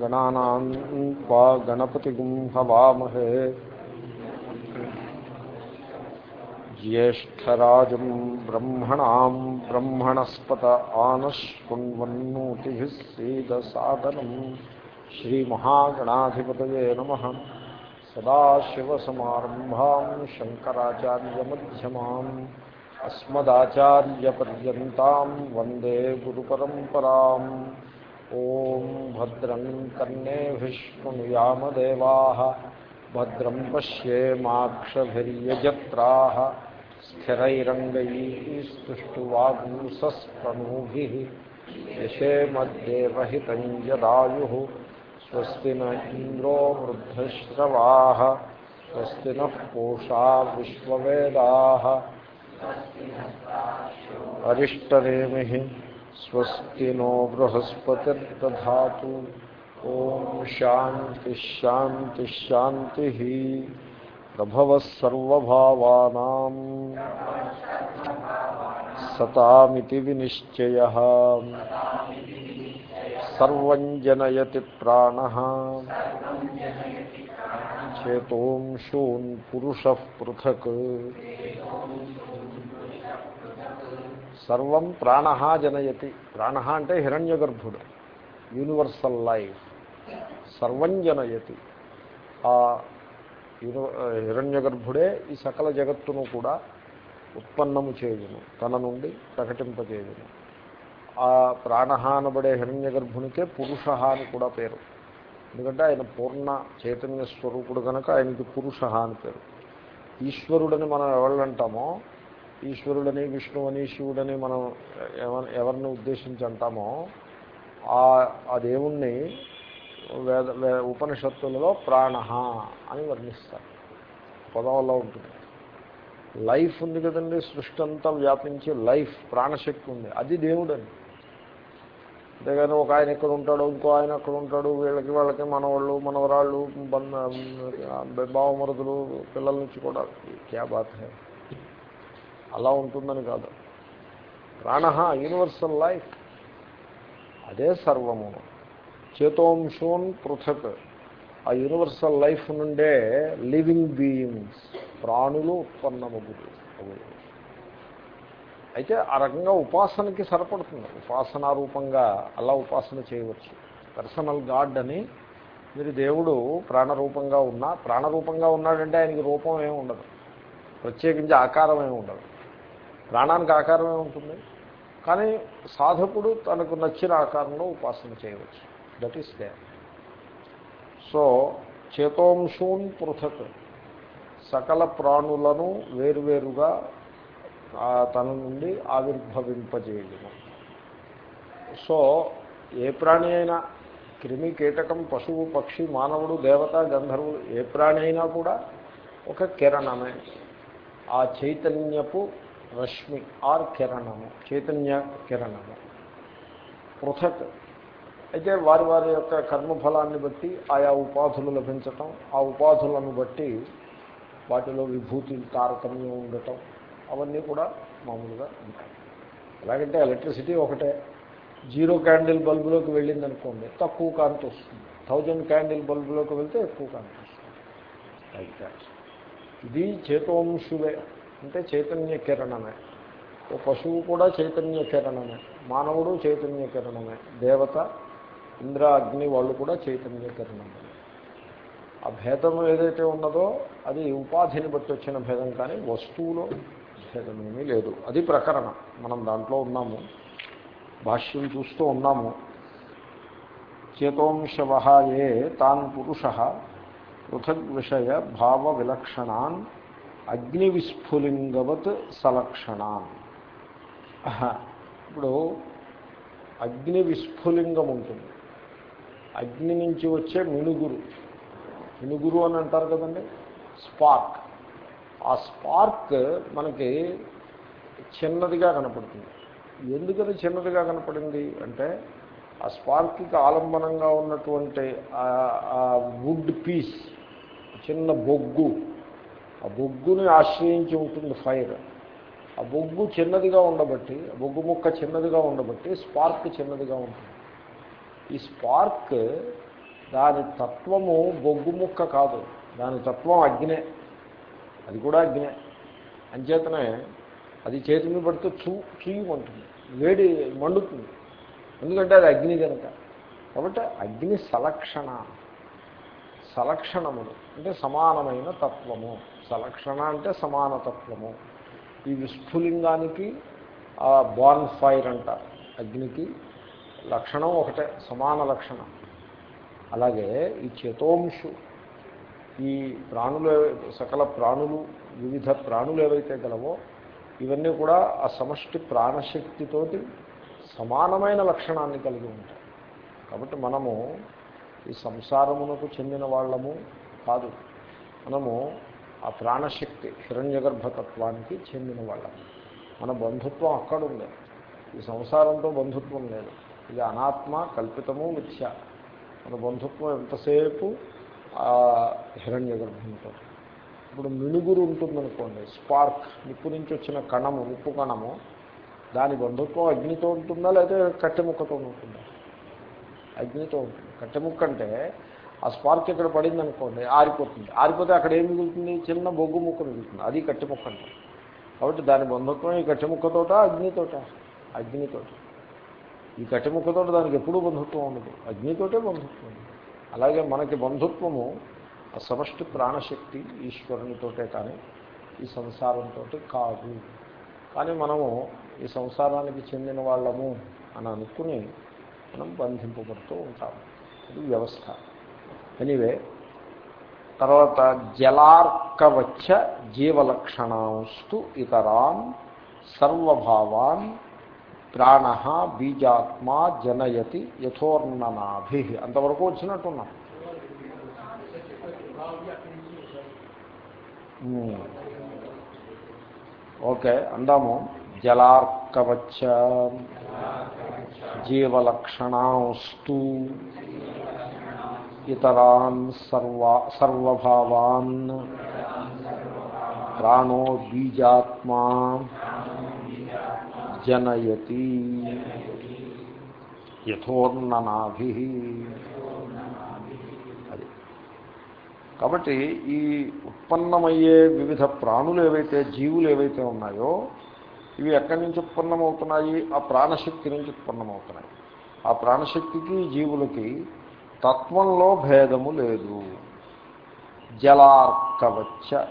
गणानां त्वा गणपतिगुं हवामहे ज्येष्ठराजं ब्रह्मणां ब्रह्मणस्पत आनश्वन्वन्नोतिः सीदसादनं श्रीमहागणाधिपतये नमः सदाशिवसमारम्भां शङ्कराचार्यमध्यमाम् अस्मदाचार्यपर्यन्तां वन्दे गुरुपरम्पराम् ॐ भद्रं कर्णेभिष्णुयामदेवाः भद्रं पश्येमाक्षभिर्यजत्राः स्थिरैरङ्गैस्तुष्टुवागुंसस्तनूभिः यशेमद्देवहितं यदायुः स्वस्ति न इन्द्रो वृद्धश्रवाः, स्वस्ति नः पूषा विश्ववेदाः। अरिष्टनेमिः स्वस्ति नो बृहस्पतिर्दधा ओम शांति शांति शांति प्रभवसर्वभावाना सतामिति विनिश्चय। सर्वजनयति प्राण। पृथक। సర్వం ప్రాణ జనయతి. ప్రాణ అంటే హిరణ్య గర్భుడు యూనివర్సల్ లైఫ్. సర్వం జనయతి. ఆ హిరణ్య గర్భుడే ఈ సకల జగత్తును కూడా ఉత్పన్నము చేయును. తన నుండి ప్రకటింపజేయును. ఆ ప్రాణ అనబడే హిరణ్య గర్భునికే పురుష అని కూడా పేరు. ఎందుకంటే ఆయన పూర్ణ చైతన్య స్వరూపుడు కనుక ఆయనకి పురుష అని పేరు. ఈశ్వరుడని మనం ఎవళ్ళంటామో ఈశ్వరుడని విష్ణువని శివుడని మనం ఎవరిని ఉద్దేశించి అంటామో ఆ దేవుణ్ణి వేద ఉపనిషత్తులలో ప్రాణ అని వర్ణిస్తారు. పదవల్లో ఉంటుంది. లైఫ్ ఉంది కదండి సృష్టి అంతా వ్యాపించి లైఫ్ ప్రాణశక్తి ఉంది. అది దేవుడని. అంతేగాని ఒక ఆయన ఇక్కడ ఉంటాడు ఇంకో ఆయన అక్కడ ఉంటాడు వీళ్ళకి వాళ్ళకి మనవాళ్ళు మనవరాళ్ళు బావమరుదులు పిల్లల నుంచి కూడా క్యా బాత్ అలా ఉంటుందని కాదు. ప్రాణ యూనివర్సల్ లైఫ్. అదే సర్వము. చేతోంశోన్ పృథక్. ఆ యూనివర్సల్ లైఫ్ నుండే లివింగ్ బీయింగ్స్ ప్రాణులు ఉత్పన్నమగుతుంది అయితే ఆ రకంగా ఉపాసనకి సరిపడుతుంది. ఉపాసనా రూపంగా అలా ఉపాసన చేయవచ్చు. పర్సనల్ గాడ్ అని మీరు దేవుడు ప్రాణరూపంగా ఉన్నా ప్రాణరూపంగా ఉన్నాడంటే ఆయనకి రూపం ఏమి ఉండదు. ప్రత్యేకించి ఆకారం ఏమి ఉండదు. ప్రాణానికి ఆకారమే ఉంటుంది. కానీ సాధకుడు తనకు నచ్చిన ఆకారంలో ఉపాసన చేయవచ్చు. దట్ ఈస్ దే సో చేతోంశూన్ పృథక్. సకల ప్రాణులను వేరువేరుగా తన నుండి ఆవిర్భవింపజేయము సో ఏ ప్రాణి అయినా క్రిమి కీటకం పశువు పక్షి మానవుడు దేవత గంధర్వుడు ఏ ప్రాణి అయినా కూడా ఒక కిరణమే. ఆ చైతన్యపు రశ్మి ఆర్ కిరణము చైతన్య కిరణము. పృథక్. అయితే వారి వారి యొక్క కర్మఫలాన్ని బట్టి ఆయా ఉపాధులు లభించటం ఆ ఉపాధులను బట్టి వాటిలో విభూతి తారతమ్యం ఉండటం అవన్నీ కూడా మామూలుగా ఉంటాయి. ఎలాగంటే ఎలక్ట్రిసిటీ ఒకటే. జీరో క్యాండిల్ బల్బులోకి వెళ్ళిందనుకోండి తక్కువ కాంతి వస్తుంది. థౌజండ్ క్యాండిల్ బల్బులోకి వెళ్తే ఎక్కువ కాంతి వస్తుంది. లైక్ ఇది చేతోంశులే అంటే చైతన్య కిరణమే. ఓ పశువు కూడా చైతన్య కిరణమే. మానవుడు చైతన్య కిరణమే. దేవత ఇంద్ర అగ్ని వాళ్ళు కూడా చైతన్య కిరణమే. ఆ భేదం ఏదైతే ఉన్నదో అది ఉపాధిని బట్టి వచ్చిన భేదం కానీ వస్తువులో భేదమేమీ లేదు. అది ప్రకరణ. మనం దాంట్లో ఉన్నాము. భాష్యం చూస్తూ ఉన్నాము. చేతోంశవ ఏ తాన్ పురుష పృథగ్ విషయ భావ విలక్షణాన్ అగ్ని విస్ఫులింగవత్ సలక్షణ ఇప్పుడు అగ్ని విస్ఫులింగం ఉంటుంది అగ్ని నుంచి వచ్చే మినుగురు. మినుగురు అని అంటారు కదండి? స్పార్క్. ఆ స్పార్క్ మనకి చిన్నదిగా కనపడుతుంది. ఎందుకని చిన్నదిగా కనపడింది? అంటే ఆ స్పార్క్కి ఆలంబనంగా ఉన్నటువంటి ఆ వుడ్ పీస్ చిన్న బొగ్గు ఆ బొగ్గుని ఆశ్రయించి ఉంటుంది ఫైర్. ఆ బొగ్గు చిన్నదిగా ఉండబట్టి ఆ బొగ్గు ముక్క చిన్నదిగా ఉండబట్టి స్పార్క్ చిన్నదిగా ఉంటుంది. ఈ స్పార్క్ దాని తత్వము బొగ్గు ముక్క కాదు. దాని తత్వం అగ్నే. అది కూడా అగ్నే. అంచేతనే అది చేతి మీద పడితే చూ చూయమంటుంది వేడి మండుతుంది. ఎందుకంటే అది అగ్ని కనుక. కాబట్టి అగ్ని సలక్షణ. సలక్షణములు. అంటే సమానమైన తత్వము. సలక్షణ అంటే సమానతత్వము. ఈ విస్ఫులింగానికి ఆ బాన్ ఫైర్ అంటారు అగ్నికి లక్షణం ఒకటే సమాన లక్షణం. అలాగే ఈ చేతోంశు ఈ ప్రాణులు సకల ప్రాణులు వివిధ ప్రాణులు ఏవైతే గలవో ఇవన్నీ కూడా ఆ సమష్టి ప్రాణశక్తితోటి సమానమైన లక్షణాన్ని కలిగి ఉంటాయి. కాబట్టి మనము ఈ సంసారమునకు చెందిన వాళ్ళము కాదు. మనము ఆ ప్రాణశక్తి హిరణ్యగర్భతత్వానికి చెందిన వాళ్ళం. మన బంధుత్వం అక్కడ ఈ సంసారంతో బంధుత్వం లేదు. ఇది అనాత్మ కల్పితము మిథ్య. మన బంధుత్వం ఎంతసేపు హిరణ్య గర్భంతో ఇప్పుడు మిణుగురు ఉంటుందనుకోండి స్పార్క్ నిప్పు నుంచి వచ్చిన కణము నిప్పు కణము దాని బంధుత్వం అగ్నితో ఉంటుందా లేదా కట్టెముక్కతో ఉంటుందా? అగ్నితో ఉంటుంది. కట్టెముక్క అంటే ఆ స్పార్క్ ఇక్కడ పడింది అనుకోండి ఆరిపోతుంది. ఆరిపోతే అక్కడ ఏం మిగులుతుంది? చిన్న బొగ్గు ముక్క మిగులుతుంది. అది కట్టెముక్క అంటే కాబట్టి దాని బంధుత్వం ఈ కట్టెముక్కతోట అగ్నితోట అగ్నితోట ఈ కట్టెముక్కతో దానికి ఎప్పుడూ బంధుత్వం ఉండదు. అగ్నితోటే బంధుత్వం. అలాగే మనకి బంధుత్వము ఆ సమష్టి ప్రాణశక్తి ఈశ్వరునితోటే కానీ ఈ సంసారంతో కాదు. కానీ మనము ఈ సంసారానికి చెందిన వాళ్ళము అని అనుకుని మనం బంధింపబడుతూ ఉంటాము. ఇది వ్యవస్థ. ఎనీవే తర్వాత జలార్కవచ్చ జీవలక్షణాంస్తు ఇతరాన్ సర్వభావాన్ ప్రాణ బీజాత్మా జనయతి యథోర్ణనాభి. అంతవరకు వచ్చినట్టున్నాం. ఓకే అందాము. జలార్కవచ్చ జీవలక్షణాస్తు ఇతరాన్ సర్వ సర్వభావాన్ ప్రాణో బీజాత్మా జనయతి యథోర్ణనాభి అది. కాబట్టి ఈ ఉత్పన్నమయ్యే వివిధ ప్రాణులు ఏవైతే జీవులు ఏవైతే ఉన్నాయో ఇవి ఎక్కడి నుంచి ఉత్పన్నమవుతున్నాయి? ఆ ప్రాణశక్తి నుంచి ఉత్పన్నమవుతున్నాయి. ఆ ప్రాణశక్తికి జీవులకి తత్వంలో భేదము లేదు. జలార్కవచ్చ.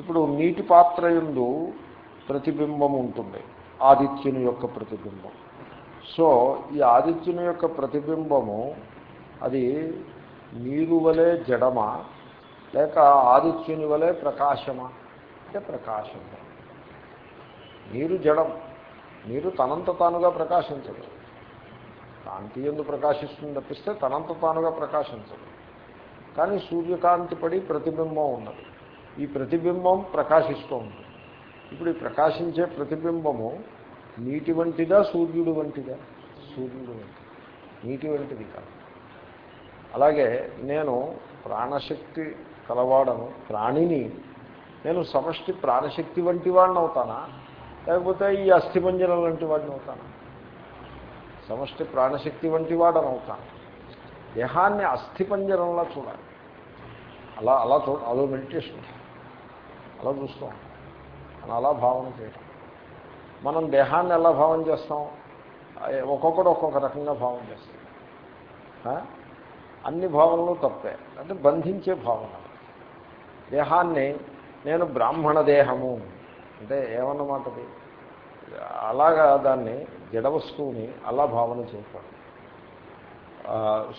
ఇప్పుడు నీటి పాత్ర ఎందు ప్రతిబింబం ఉంటుంది. ఆదిత్యుని యొక్క ప్రతిబింబం. సో ఈ ఆదిత్యుని యొక్క ప్రతిబింబము అది నీరు వలె జడమా? లేక ఆదిత్యుని వలె ప్రకాశమా? అంటే ప్రకాశము. నీరు జడం. నీరు తనంత తానుగా ప్రకాశించదు. కాంతి ఎందు ప్రకాశిస్తుంది తప్పిస్తే తనంత తానుగా ప్రకాశించదు. కానీ సూర్యకాంతి పడి ప్రతిబింబం ఉన్నది. ఈ ప్రతిబింబం ప్రకాశిస్తూ ఉంటుంది ఇప్పుడు ఈ ప్రకాశించే ప్రతిబింబము నీటి వంటిదా సూర్యుడు వంటిదా? సూర్యుడు వంటిది. నీటి వంటిది కాదు. అలాగే నేను ప్రాణశక్తి కలవాడను ప్రాణిని నేను సమష్టి ప్రాణశక్తి వంటి వాడిని అవుతానా లేకపోతే ఈ అస్థిమంజనం వంటి వాడిని అవుతానా సమష్టి ప్రాణశక్తి వంటి వాడని అవుతాను దేహాన్ని అస్థిపంజరంలా చూడాలి. అలా అలా చూ అదో మెడిటేషన్. అలా చూస్తాం అని అలా భావన చేయటం. మనం దేహాన్ని ఎలా భావన చేస్తాం? ఒక్కొక్కడు ఒక్కొక్క రకంగా భావన చేస్తాం. అన్ని భావనలు తప్పే. అంటే బంధించే భావన. దేహాన్ని నేను బ్రాహ్మణ దేహము. అంటే ఏమన్నమాటది? అలాగా దాన్ని జడ వస్తువుని అలా భావన చేస్తాడు.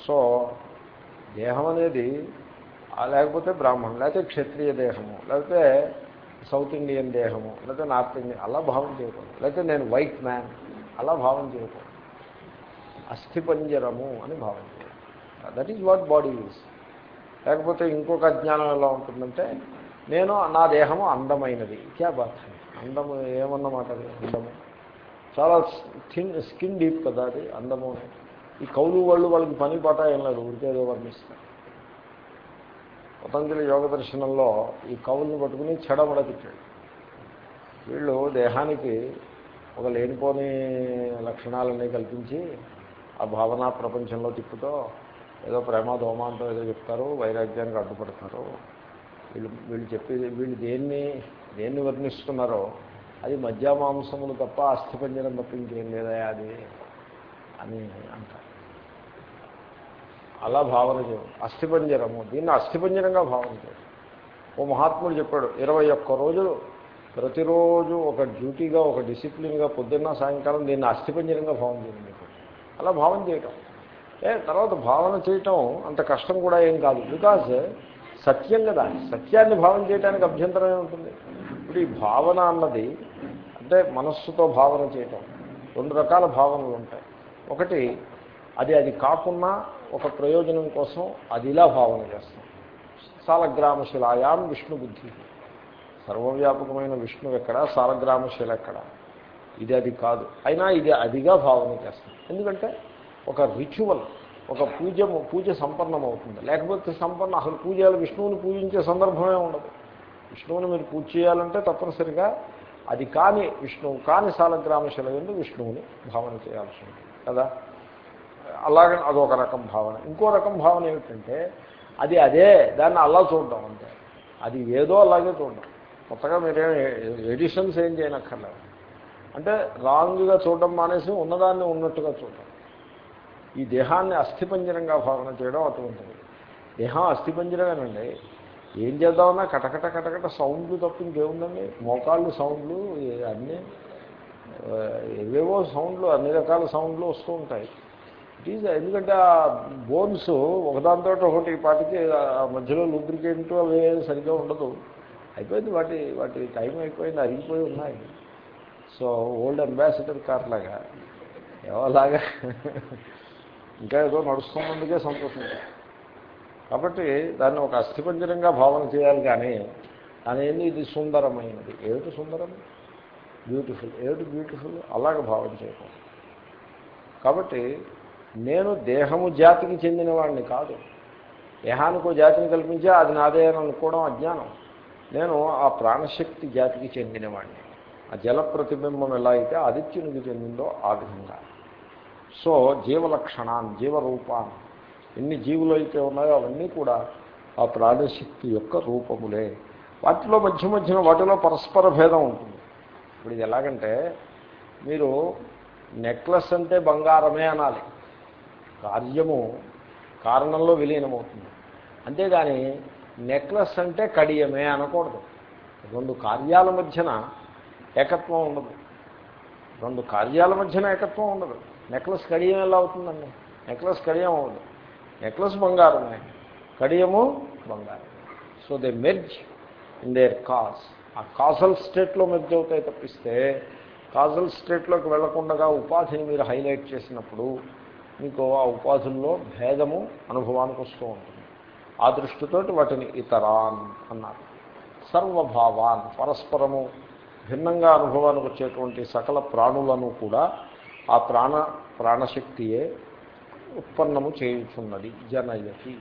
సో దేహం అనేది లేకపోతే బ్రాహ్మణం లేకపోతే క్షత్రియ దేహము లేకపోతే సౌత్ ఇండియన్ దేహము లేకపోతే నార్త్ ఇండియన్ అలా భావం చేయకూడదు. లేకపోతే నేను వైట్ మ్యాన్ అలా భావం చేయకూడదు. అస్థిపంజరము అని భావం చేయాలి that is what body is లేకపోతే ఇంకొక అజ్ఞానం ఎలా ఉంటుందంటే నేను నా దేహము అందమైనది. క్యా బాధ అందము ఏమన్నమాట అది? అందము? చాలా థిన్ స్కిన్ డీప్ కదా అది అందము. ఈ కౌలు వాళ్ళు వాళ్ళకి పని పాట ఏం లేదు ఉడికేదో వర్ణిస్తారు. పతంజలి యోగ దర్శనంలో ఈ కవుల్ని పట్టుకుని చెడమడ తిట్టాడు. వీళ్ళు దేహానికి ఒక లేనిపోని లక్షణాలన్నీ కల్పించి ఆ భావనా ప్రపంచంలో తిప్పుతో ఏదో ప్రేమదోమాంతో ఏదో చెప్తారు వైరాగ్యానికి అడ్డుపడతారు. వీళ్ళు వీళ్ళు చెప్పేది వీళ్ళు దేన్ని దేన్ని వర్ణిస్తున్నారో అది మధ్యామాంసములు తప్ప అస్థిపంజరం తప్ప ఇంకేం లేదా అది? అని అంటారు. అలా భావన చేయడం అస్థిపంజరము దీన్ని అస్థిపంజరంగా భావన చేయడం ఓ మహాత్ముడు చెప్పాడు ఇరవై ఒక్క రోజులు ప్రతిరోజు ఒక డ్యూటీగా ఒక డిసిప్లిన్గా పొద్దున్న సాయంకాలం దీన్ని అస్థిపంజరంగా భావన చేయడం అలా భావన చేయటం. ఏ తర్వాత భావన చేయటం అంత కష్టం కూడా ఏం కాదు. బికాజ్ సత్యం కదా. సత్యాన్ని భావన చేయడానికి అభ్యంతరం ఉంటుంది. ఇప్పుడు ఈ భావన అన్నది అంటే మనస్సుతో భావన చేయటం. రెండు రకాల భావనలు ఉంటాయి. ఒకటి అది అది కాకున్నా ఒక ప్రయోజనం కోసం అది ఇలా భావన చేస్తాం. సాలగ్రామశిలాయాం విష్ణు బుద్ధి. సర్వవ్యాపకమైన విష్ణువు ఎక్కడ? సాలగ్రామశిల ఎక్కడ? ఇది అది కాదు. అయినా ఇది అదిగా భావన చేస్తాం. ఎందుకంటే ఒక రిచువల్ ఒక పూజ పూజ సంపన్నం అవుతుంది లేకపోతే సంపన్న అసలు పూజలు విష్ణువుని పూజించే సందర్భమే ఉండదు. విష్ణువుని మీరు పూజ చేయాలంటే తప్పనిసరిగా అది కాని విష్ణువు కాని సాలగ్రామ శిలయందు విష్ణువుని భావన చేయాల్సి ఉంటుంది కదా? అలాగే అదొక రకం భావన. ఇంకో రకం భావన ఏమిటంటే అది అదే దాన్ని అలా చూడడం అంతే. అది ఏదో అలాగే చూడడం. కొత్తగా మీరేం ఎడిషన్స్ ఏం చేయనక్కర్లేదు. అంటే రాంగ్గా చూడడం మానేసి ఉన్నదాన్ని ఉన్నట్టుగా చూడడం. ఈ దేహాన్ని అస్థిపంజరంగా భావన చేయడం అటువంటిది. దేహం అస్థిపంజరమేనండి. ఏం చేద్దామన్నా కటకట కటకట సౌండ్లు తప్ప ఇంకేముందండి మోకాళ్ళు సౌండ్లు అన్నీ ఏవేవో సౌండ్లు అన్ని రకాల సౌండ్లు వస్తూ ఉంటాయి. ఇట్ ఈజ్ ఎందుకంటే ఆ బోన్స్ ఒకదాంతో ఒకటి పాటికి ఆ మధ్యలో లూబ్రికేంట్ అవి సరిగ్గా ఉండదు. అయిపోయింది వాటి వాటి టైం అయిపోయింది అరిగిపోయి ఉన్నాయి. సో ఓల్డ్ అంబాసిడర్ కార్ లాగా ఎవలాగా ఇంకా ఏదో నడుస్తున్నందుకే సంతోషం. కాబట్టి దాన్ని ఒక అస్థిపంజరంగా భావన చేయాలి కానీ అనేది ఇది సుందరమైనది. ఏమిటి సుందరం? బ్యూటిఫుల్ ఏమిటి బ్యూటిఫుల్ అలాగ భావన చేయకూడదు. కాబట్టి నేను దేహము జాతికి చెందినవాడిని కాదు. దేహానికి జాతిని కల్పించే అది నాదే అని అనుకోవడం అజ్ఞానం. నేను ఆ ప్రాణశక్తి జాతికి చెందినవాడిని. ఆ జల ప్రతిబింబం ఎలా అయితే ఆదిత్యునికి చెందిందో ఆ విధంగా. సో జీవలక్షణాన్ని జీవరూపాన్ని ఎన్ని జీవులు అయితే ఉన్నాయో అవన్నీ కూడా ఆ ప్రాణశక్తి యొక్క రూపములే. వాటిలో మధ్య మధ్యన వాటిలో పరస్పర భేదం ఉంటుంది. ఇప్పుడు ఇది ఎలాగంటే మీరు నెక్లెస్ అంటే బంగారమే అనాలి. కార్యము కారణంలో విలీనమవుతుంది. అంతేగాని నెక్లెస్ అంటే కడియమే అనకూడదు. రెండు కార్యాల మధ్యన ఏకత్వం ఉండదు. రెండు కార్యాల మధ్యన ఏకత్వం ఉండదు. నెక్లెస్ కడియం ఎలా అవుతుందండి? నెక్లెస్ కడియం అవ్వదు. నెక్లెస్ బంగారమే కడియము బంగారం. So they merge in their cause ఆ కాజల్ స్టేట్లో మెర్జ్ అవుతాయి తప్పిస్తే కాజల్ స్టేట్లోకి వెళ్ళకుండా ఉపాధిని మీరు హైలైట్ చేసినప్పుడు మీకు ఆ ఉపాధుల్లో భేదము అనుభవానికి వస్తూ ఉంటుంది. ఆ దృష్టితోటి వాటిని ఇతరాన్ అన్నారు. సర్వభావాన్ పరస్పరము భిన్నంగా అనుభవానికి వచ్చేటువంటి సకల ప్రాణులను కూడా ఆ ప్రాణ ప్రాణశక్తియే ఉత్పన్నము చేయుచున్నది జనయతి.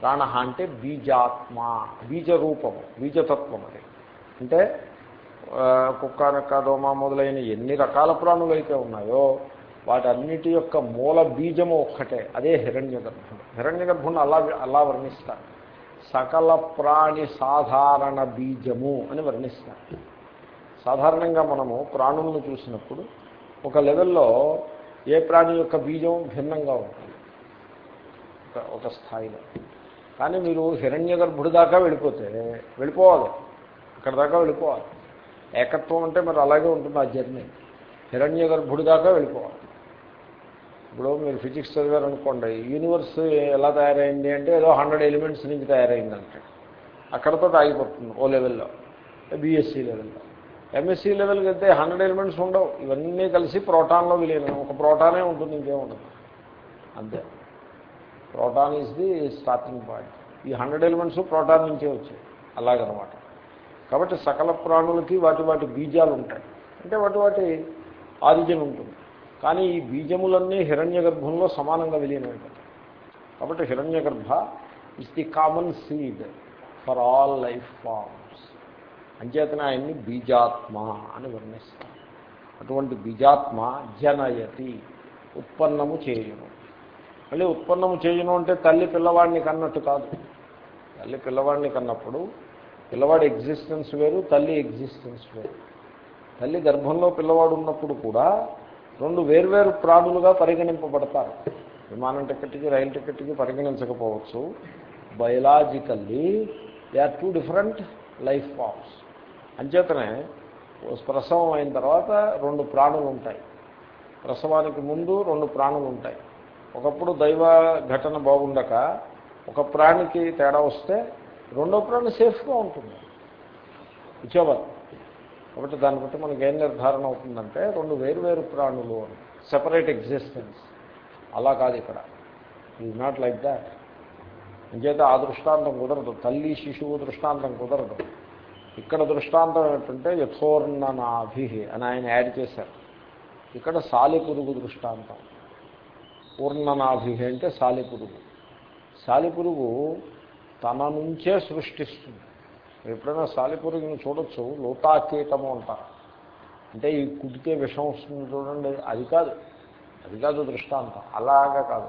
ప్రాణ అంటే బీజాత్మ బీజరూపము బీజతత్వం అది. అంటే కుక్క నక్క దోమ మొదలైన ఎన్ని రకాల ప్రాణులు అయితే ఉన్నాయో వాటన్నిటి యొక్క మూల బీజము ఒక్కటే అదే హిరణ్య గర్భుడు. హిరణ్య గర్భుడిని అలా అలా వర్ణిస్తారు. సకల ప్రాణి సాధారణ బీజము అని వర్ణిస్తారు. సాధారణంగా మనము ప్రాణులను చూసినప్పుడు ఒక లెవెల్లో ఏ ప్రాణి యొక్క బీజం భిన్నంగా ఉంటుంది? ఒక స్థాయిలో. కానీ మీరు హిరణ్య గర్భుడి దాకా వెళ్ళిపోతే వెళ్ళిపోవాలి. అక్కడ దాకా వెళ్ళిపోవాలి. ఏకత్వం అంటే మరి అలాగే ఉంటుంది ఆ జర్నీ. హిరణ్య గర్భుడి దాకా వెళ్ళిపోవాలి. ఇప్పుడు మీరు ఫిజిక్స్ చదివారనుకోండి యూనివర్స్ ఎలా తయారైంది అంటే ఏదో హండ్రెడ్ ఎలిమెంట్స్ నుంచి తయారైందంటే అక్కడతో ఆగిపోతుంది ఓ లెవెల్లో బీఎస్సీ లెవెల్లో. ఎంఎస్సీ లెవెల్కి అయితే హండ్రెడ్ ఎలిమెంట్స్ ఉండవు. ఇవన్నీ కలిసి ప్రోటాన్లో విలీనం. ఒక ప్రోటానే ఉంటుంది ఇంకేముండదు అంతే. Proton is the starting point ఈ హండ్రెడ్ ఎలిమెంట్స్ ప్రోటాన్ నుంచే వచ్చాయి. అలాగనమాట. కాబట్టి సకల ప్రాణులకి వాటి వాటి బీజాలు ఉంటాయి. అంటే వాటి వాటి ఆరిజిన్ ఉంటుంది. కానీ ఈ బీజములన్నీ హిరణ్య గర్భంలో సమానంగా విలీనమైపోతాయి కాబట్టి హిరణ్య గర్భ is the common seed for all life forms అంచేతన ఆయన్ని బీజాత్మ అని వర్ణిస్తారు. అటువంటి బీజాత్మ జనయతి ఉత్పన్నము చేయను. మళ్ళీ ఉత్పన్నము చేయను అంటే తల్లి పిల్లవాడిని కన్నట్టు కాదు. తల్లి పిల్లవాడిని కన్నప్పుడు పిల్లవాడి ఎగ్జిస్టెన్స్ వేరు తల్లి ఎగ్జిస్టెన్స్ వేరు. తల్లి గర్భంలో పిల్లవాడు ఉన్నప్పుడు కూడా రెండు వేర్వేరు ప్రాణులుగా పరిగణింపబడతారు. విమానం టికెట్కి రైలు టికెట్కి పరిగణించకపోవచ్చు. Biologically they are two different life forms అంచేతనే ప్రసవం అయిన తర్వాత రెండు ప్రాణులు ఉంటాయి. ప్రసవానికి ముందు రెండు ప్రాణులు ఉంటాయి. ఒకప్పుడు దైవ ఘటన బాగుండక ఒక ప్రాణికి తేడా వస్తే రెండో ప్రాణి సేఫ్గా ఉంటుంది. ఇచ్చేవారు కాబట్టి దాన్ని బట్టి మనకి ఏం నిర్ధారణ అవుతుందంటే రెండు వేరు వేరు ప్రాణులు అని. సెపరేట్ ఎగ్జిస్టెన్స్ అలా కాదు ఇక్కడ. ఈజ్ నాట్ లైక్ దాట్ ఇంకేత ఆ దృష్టాంతం కుదరదు. తల్లి శిశువు దృష్టాంతం కుదరదు. ఇక్కడ దృష్టాంతం ఏంటంటే యథోర్ణనాభి అని ఆయన యాడ్ చేశారు. ఇక్కడ సాలిపురుగు దృష్టాంతం. పూర్ణనాభి అంటే సాలిపురుగు. సాలిపురుగు తన నుంచే సృష్టిస్తుంది. ఎప్పుడైనా సాలిపురుగుని చూడొచ్చు లోతాకీటము అంటారు. అంటే ఈ కుడితే విషం వస్తుంది చూడండి అది కాదు. అది కాదు దృష్టాంతం. అలాగా కాదు.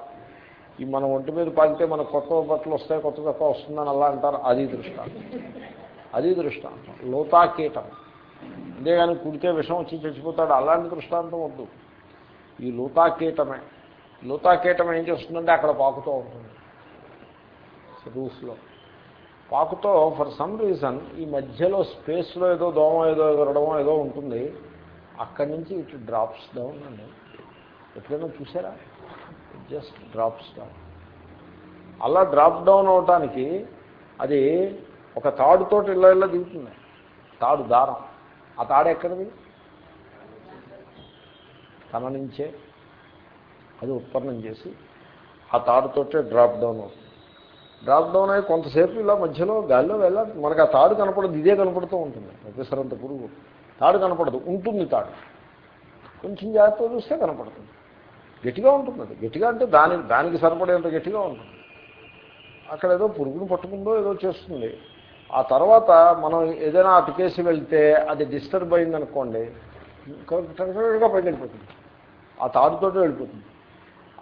ఈ మన ఒంటి మీద పాకితే మన కొత్త బట్టలు వస్తాయి కొత్త కొత్త వస్తుందని అలా అంటారు. అది దృష్టాంతం. అది దృష్టాంతం. లోతాకీటం అంతేగాని కుడితే విషం వచ్చి చచ్చిపోతాడు. అలాంటి దృష్టాంతం వద్దు. ఈ లోతాకీటమే లూతాకీటం ఏం చేస్తుందంటే అక్కడ పాకుతూ ఉంటుంది. రూఫ్లో. పాకుతో ఫర్ సమ్ రీజన్ ఈ మధ్యలో స్పేస్లో ఏదో దోమ ఏదో ఎగరడమో ఏదో ఉంటుంది. అక్కడి నుంచి ఇటు డ్రాప్స్ డౌన్ అండి ఎప్పుడైనా చూసారా? జస్ట్ డ్రాప్స్ డౌన్ అలా డ్రాప్ డౌన్ అవటానికి అది ఒక తాడుతోటి ఇళ్ళ ఇళ్ళ దిగుతుంది. తాడు దారం. ఆ తాడు ఎక్కడిది? తన నుంచే. అది ఉత్పన్నం చేసి ఆ తాడుతోటే డ్రాప్ డౌన్ అవుతుంది డ్రాప్ డౌన్ అయ్యి కొంతసేపు ఇలా మధ్యలో గాల్లో వెళ్ళాలి మనకు ఆ తాడు కనపడదు ఇదే కనపడుతూ ఉంటుంది ప్రొఫెసరంత పురుగు తాడు కనపడదు ఉంటుంది తాడు కొంచెం జాగ్రత్తగా చూస్తే కనపడుతుంది గట్టిగా ఉంటుంది అది గట్టిగా అంటే దాని దానికి సరిపడేంత గట్టిగా ఉంటుంది అక్కడ ఏదో పురుగును పట్టుకుందో ఏదో చేస్తుంది ఆ తర్వాత మనం ఏదైనా అటుకేసి వెళ్తే అది డిస్టర్బ్ అయిందనుకోండి టక్కగా పైకి వెళ్ళిపోతుంది ఆ తాడుతోటే వెళ్ళిపోతుంది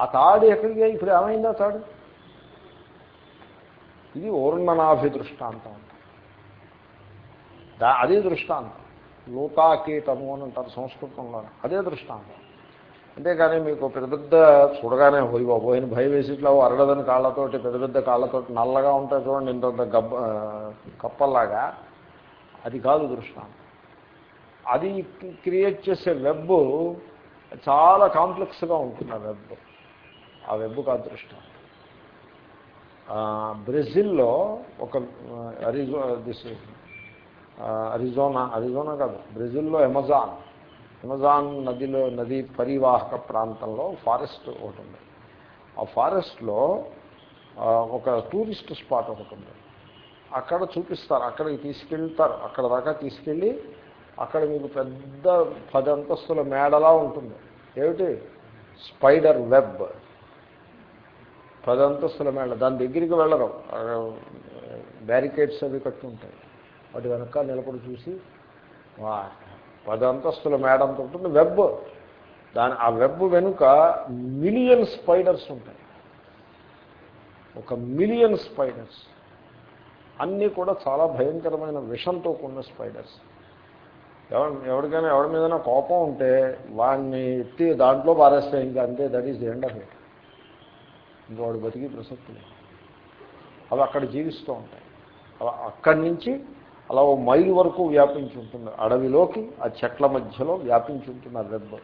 ఆ తాడు ఎక్కడికి? ఇప్పుడు ఏమైంది తాడు? ఇది ఓర్ణనాభి దృష్టాంతం దా అదే దృష్టాంతం. లోకాకీటము అని అంటారు సంస్కృతంలో. అదే దృష్టాంతం. అంతేకాని మీకు పెద్ద పెద్ద చూడగానే పోయి బాబోయిన భయం వేసి ఇట్లా అరడదని కాళ్ళతోటి పెద్ద పెద్ద కాళ్ళతోటి నల్లగా ఉంటాయి చూడండి ఇంత గబ్బ కప్పల్లాగా. అది కాదు దృష్టాంతం. అది క్రియేట్ చేసే వెబ్ చాలా కాంప్లెక్స్గా ఉంటుంది ఆ వెబ్. ఆ వెబ్బుకు అదృష్టం బ్రెజిల్లో ఒక అరిజో దిస్ అరిజోనా అరిజోనా కాదు బ్రెజిల్లో అమెజాన్ అమెజాన్ నదిలో నది పరివాహక ప్రాంతంలో ఫారెస్ట్ ఒకటి ఉంది. ఆ ఫారెస్ట్లో ఒక టూరిస్ట్ స్పాట్ ఒకటి ఉంది. అక్కడ చూపిస్తారు అక్కడికి తీసుకెళ్తారు అక్కడ దాకా తీసుకెళ్ళి అక్కడ మీకు పెద్ద పది అంతస్తుల మేడలా ఉంటుంది. ఏమిటి? Spider web. పది అంతస్తుల మేడ దాని దగ్గరికి వెళ్ళరు. బ్యారికేడ్స్ అవి కట్టి ఉంటాయి. వాటి వెనక నిలబడి చూసి పదంతస్తుల పది అంతస్తుల మేడంతో ఉంటుంది వెబ్. దాని ఆ వెబ్ వెనుక మిలియన్ స్పైడర్స్ ఉంటాయి. ఒక మిలియన్ స్పైడర్స్. అన్నీ కూడా చాలా భయంకరమైన విషంతో కూడిన స్పైడర్స్. ఎవరి ఎవరికైనా ఎవరి మీదైనా కోపం ఉంటే వాడిని ఎత్తి దాంట్లో పారేస్తే ఇంకా అంతే that is the end of it ఇంకా వాడు బతికి ప్రసక్తి లేదు. అవి అక్కడ జీవిస్తూ ఉంటాయి. అలా అక్కడి నుంచి అలా ఓ మైలు వరకు వ్యాపించి ఉంటుంది. అడవిలోకి ఆ చెట్ల మధ్యలో వ్యాపించి ఉంటుంది ఆ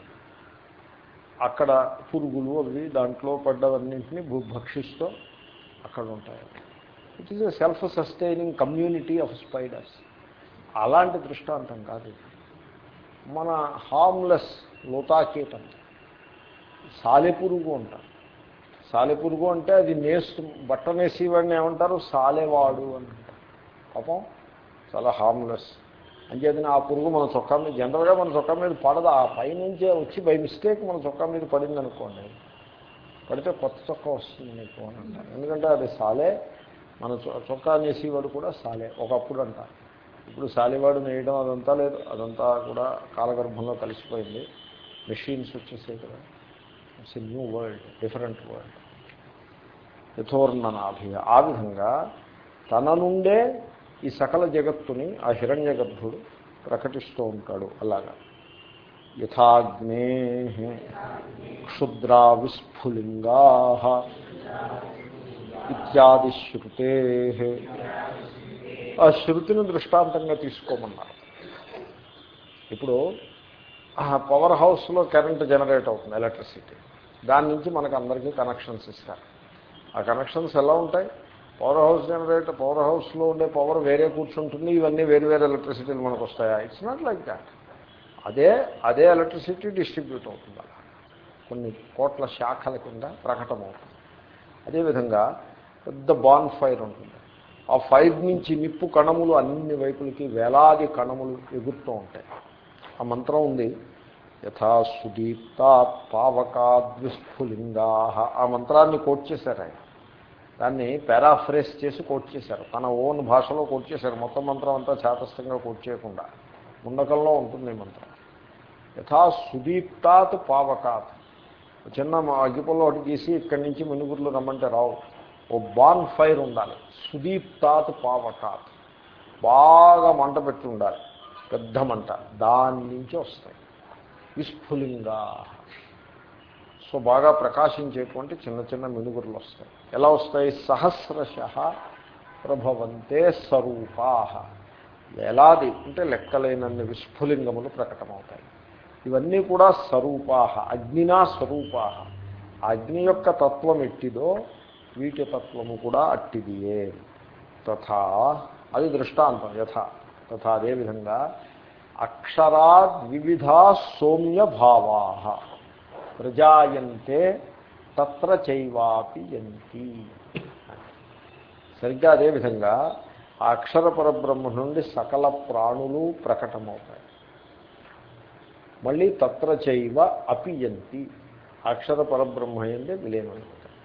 అక్కడ పురుగులు అవి దాంట్లో పడ్డవన్నింటినీ భక్షిస్తూ అక్కడ ఉంటాయి. It is a self sustaining community of spiders అలాంటి దృష్టాంతం కాదు మన హార్మ్లెస్ లోతాకీటం సాలెపురుగు అంటారు సాలెపురుగు అంటే అది నేస్తు బట్ట నేసేవాడిని ఏమంటారు? సాలెవాడు అని అంటారు. పాపం చాలా హార్మ్లెస్ అంచేతనే ఆ పురుగు మన చొక్కా మీద జనరల్గా మన చొక్కా మీద పడదు. ఆ పైనుంచే వచ్చి బై మిస్టేక్ మన చొక్కా మీద పడింది అనుకోండి పడితే కొత్త చొక్కా వస్తుంది మీకు అని అంటారు. ఎందుకంటే అది సాలే మన చొక్కా నేసేవాడు కూడా సాలే ఒకప్పుడు అంట. ఇప్పుడు సాలివాడు నేయడం అదంతా లేదు అదంతా కూడా కాలగర్భంలో కలిసిపోయింది. మెషిన్స్ వచ్చేసాయి కదా. It's a new world different world యథోర్ణనాభి. ఆ విధంగా తన నుండే ఈ సకల జగత్తుని ఆ హిరణ్య గర్భుడు ప్రకటిస్తూ ఉంటాడు అలాగా. యథాగ్నే క్షుద్రా విస్ఫులింగా ఇత్యాది శృతే. ఆ శృతిని దృష్టాంతంగా తీసుకోమన్నారు. ఇప్పుడు పవర్ హౌస్లో కరెంట్ జనరేట్ అవుతుంది ఎలక్ట్రిసిటీ. దాని నుంచి మనకు అందరికీ కనెక్షన్స్ ఇస్తారు. ఆ కనెక్షన్స్ ఎలా ఉంటాయి? పవర్ హౌస్ జనరేట్ పవర్ హౌస్లో ఉండే పవర్ వేరే కూర్చుంటుంది ఇవన్నీ వేరు వేరే ఎలక్ట్రిసిటీలు మనకు వస్తాయా? ఇట్స్ నాట్ లైక్ దాట్ అదే అదే ఎలక్ట్రిసిటీ డిస్ట్రిబ్యూట్ అవుతుంది అలా. కొన్ని కోట్ల శాఖల కింద ప్రకటమవుతుంది. అదేవిధంగా పెద్ద బాన్ ఫైర్ ఉంటుంది. ఆ ఫైర్ నుంచి నిప్పు కణములు అన్ని వైపులకి వేలాది కణములు ఎగురుతూ ఉంటాయి. ఆ మంత్రం ఉంది యథా సుదీప్తా పావకాద్విస్ఫులింగా ఆ మంత్రాన్ని కోట్ చేశారు ఆయన. దాన్ని పారాఫ్రేస్ చేసి కోట్ చేశారు. తన ఓన్ భాషలో కోట్ చేశారు. మొత్తం మంత్రం అంతా చాతస్థంగా కోట్ చేయకుండా. ముండకంలో ఉంటుంది ఈ మంత్రం. యథా సుదీప్తాత్ పావకాత్. చిన్న అగ్గిపొల్లో ఒకటి గీసి ఇక్కడి నుంచి మినుగుర్లు రమ్మంటే రావు. ఓ బాన్ ఫైర్ ఉండాలి. సుదీప్తాత్ పావకాత్. బాగా మంట పెట్టి ఉండాలి. పెద్ద మంట. దాని నుంచి వస్తాయి. విస్ఫులింగా. సో బాగా ప్రకాశించేటువంటి చిన్న చిన్న మినుగురులు వస్తాయి. ఎలా వస్తాయి? సహస్రశ ప్రభవంతే స్వరూపాహ వేలాది అంటే లెక్కలేనన్ని విస్ఫులింగములు ప్రకటమవుతాయి. ఇవన్నీ కూడా స్వరూపాహ అగ్నినా స్వరూపాహ అగ్ని యొక్క తత్వం ఎట్టిదో వీటి తత్వము కూడా అట్టిదియే. తథా అది దృష్టాంతం యథ. తథా అదేవిధంగా అక్షరాద్ వివిధా సౌమ్య భావా ప్రజాయంతే తత్ర చైవాపి యంతి. సరిగ్గా అదేవిధంగా ఆ అక్షర పరబ్రహ్మ నుండి సకల ప్రాణులు ప్రకటమవుతాయి. మళ్ళీ తత్ర చైవ అపియంతి అక్షర పరబ్రహ్మ ఎందే విలీనమైపోతాయి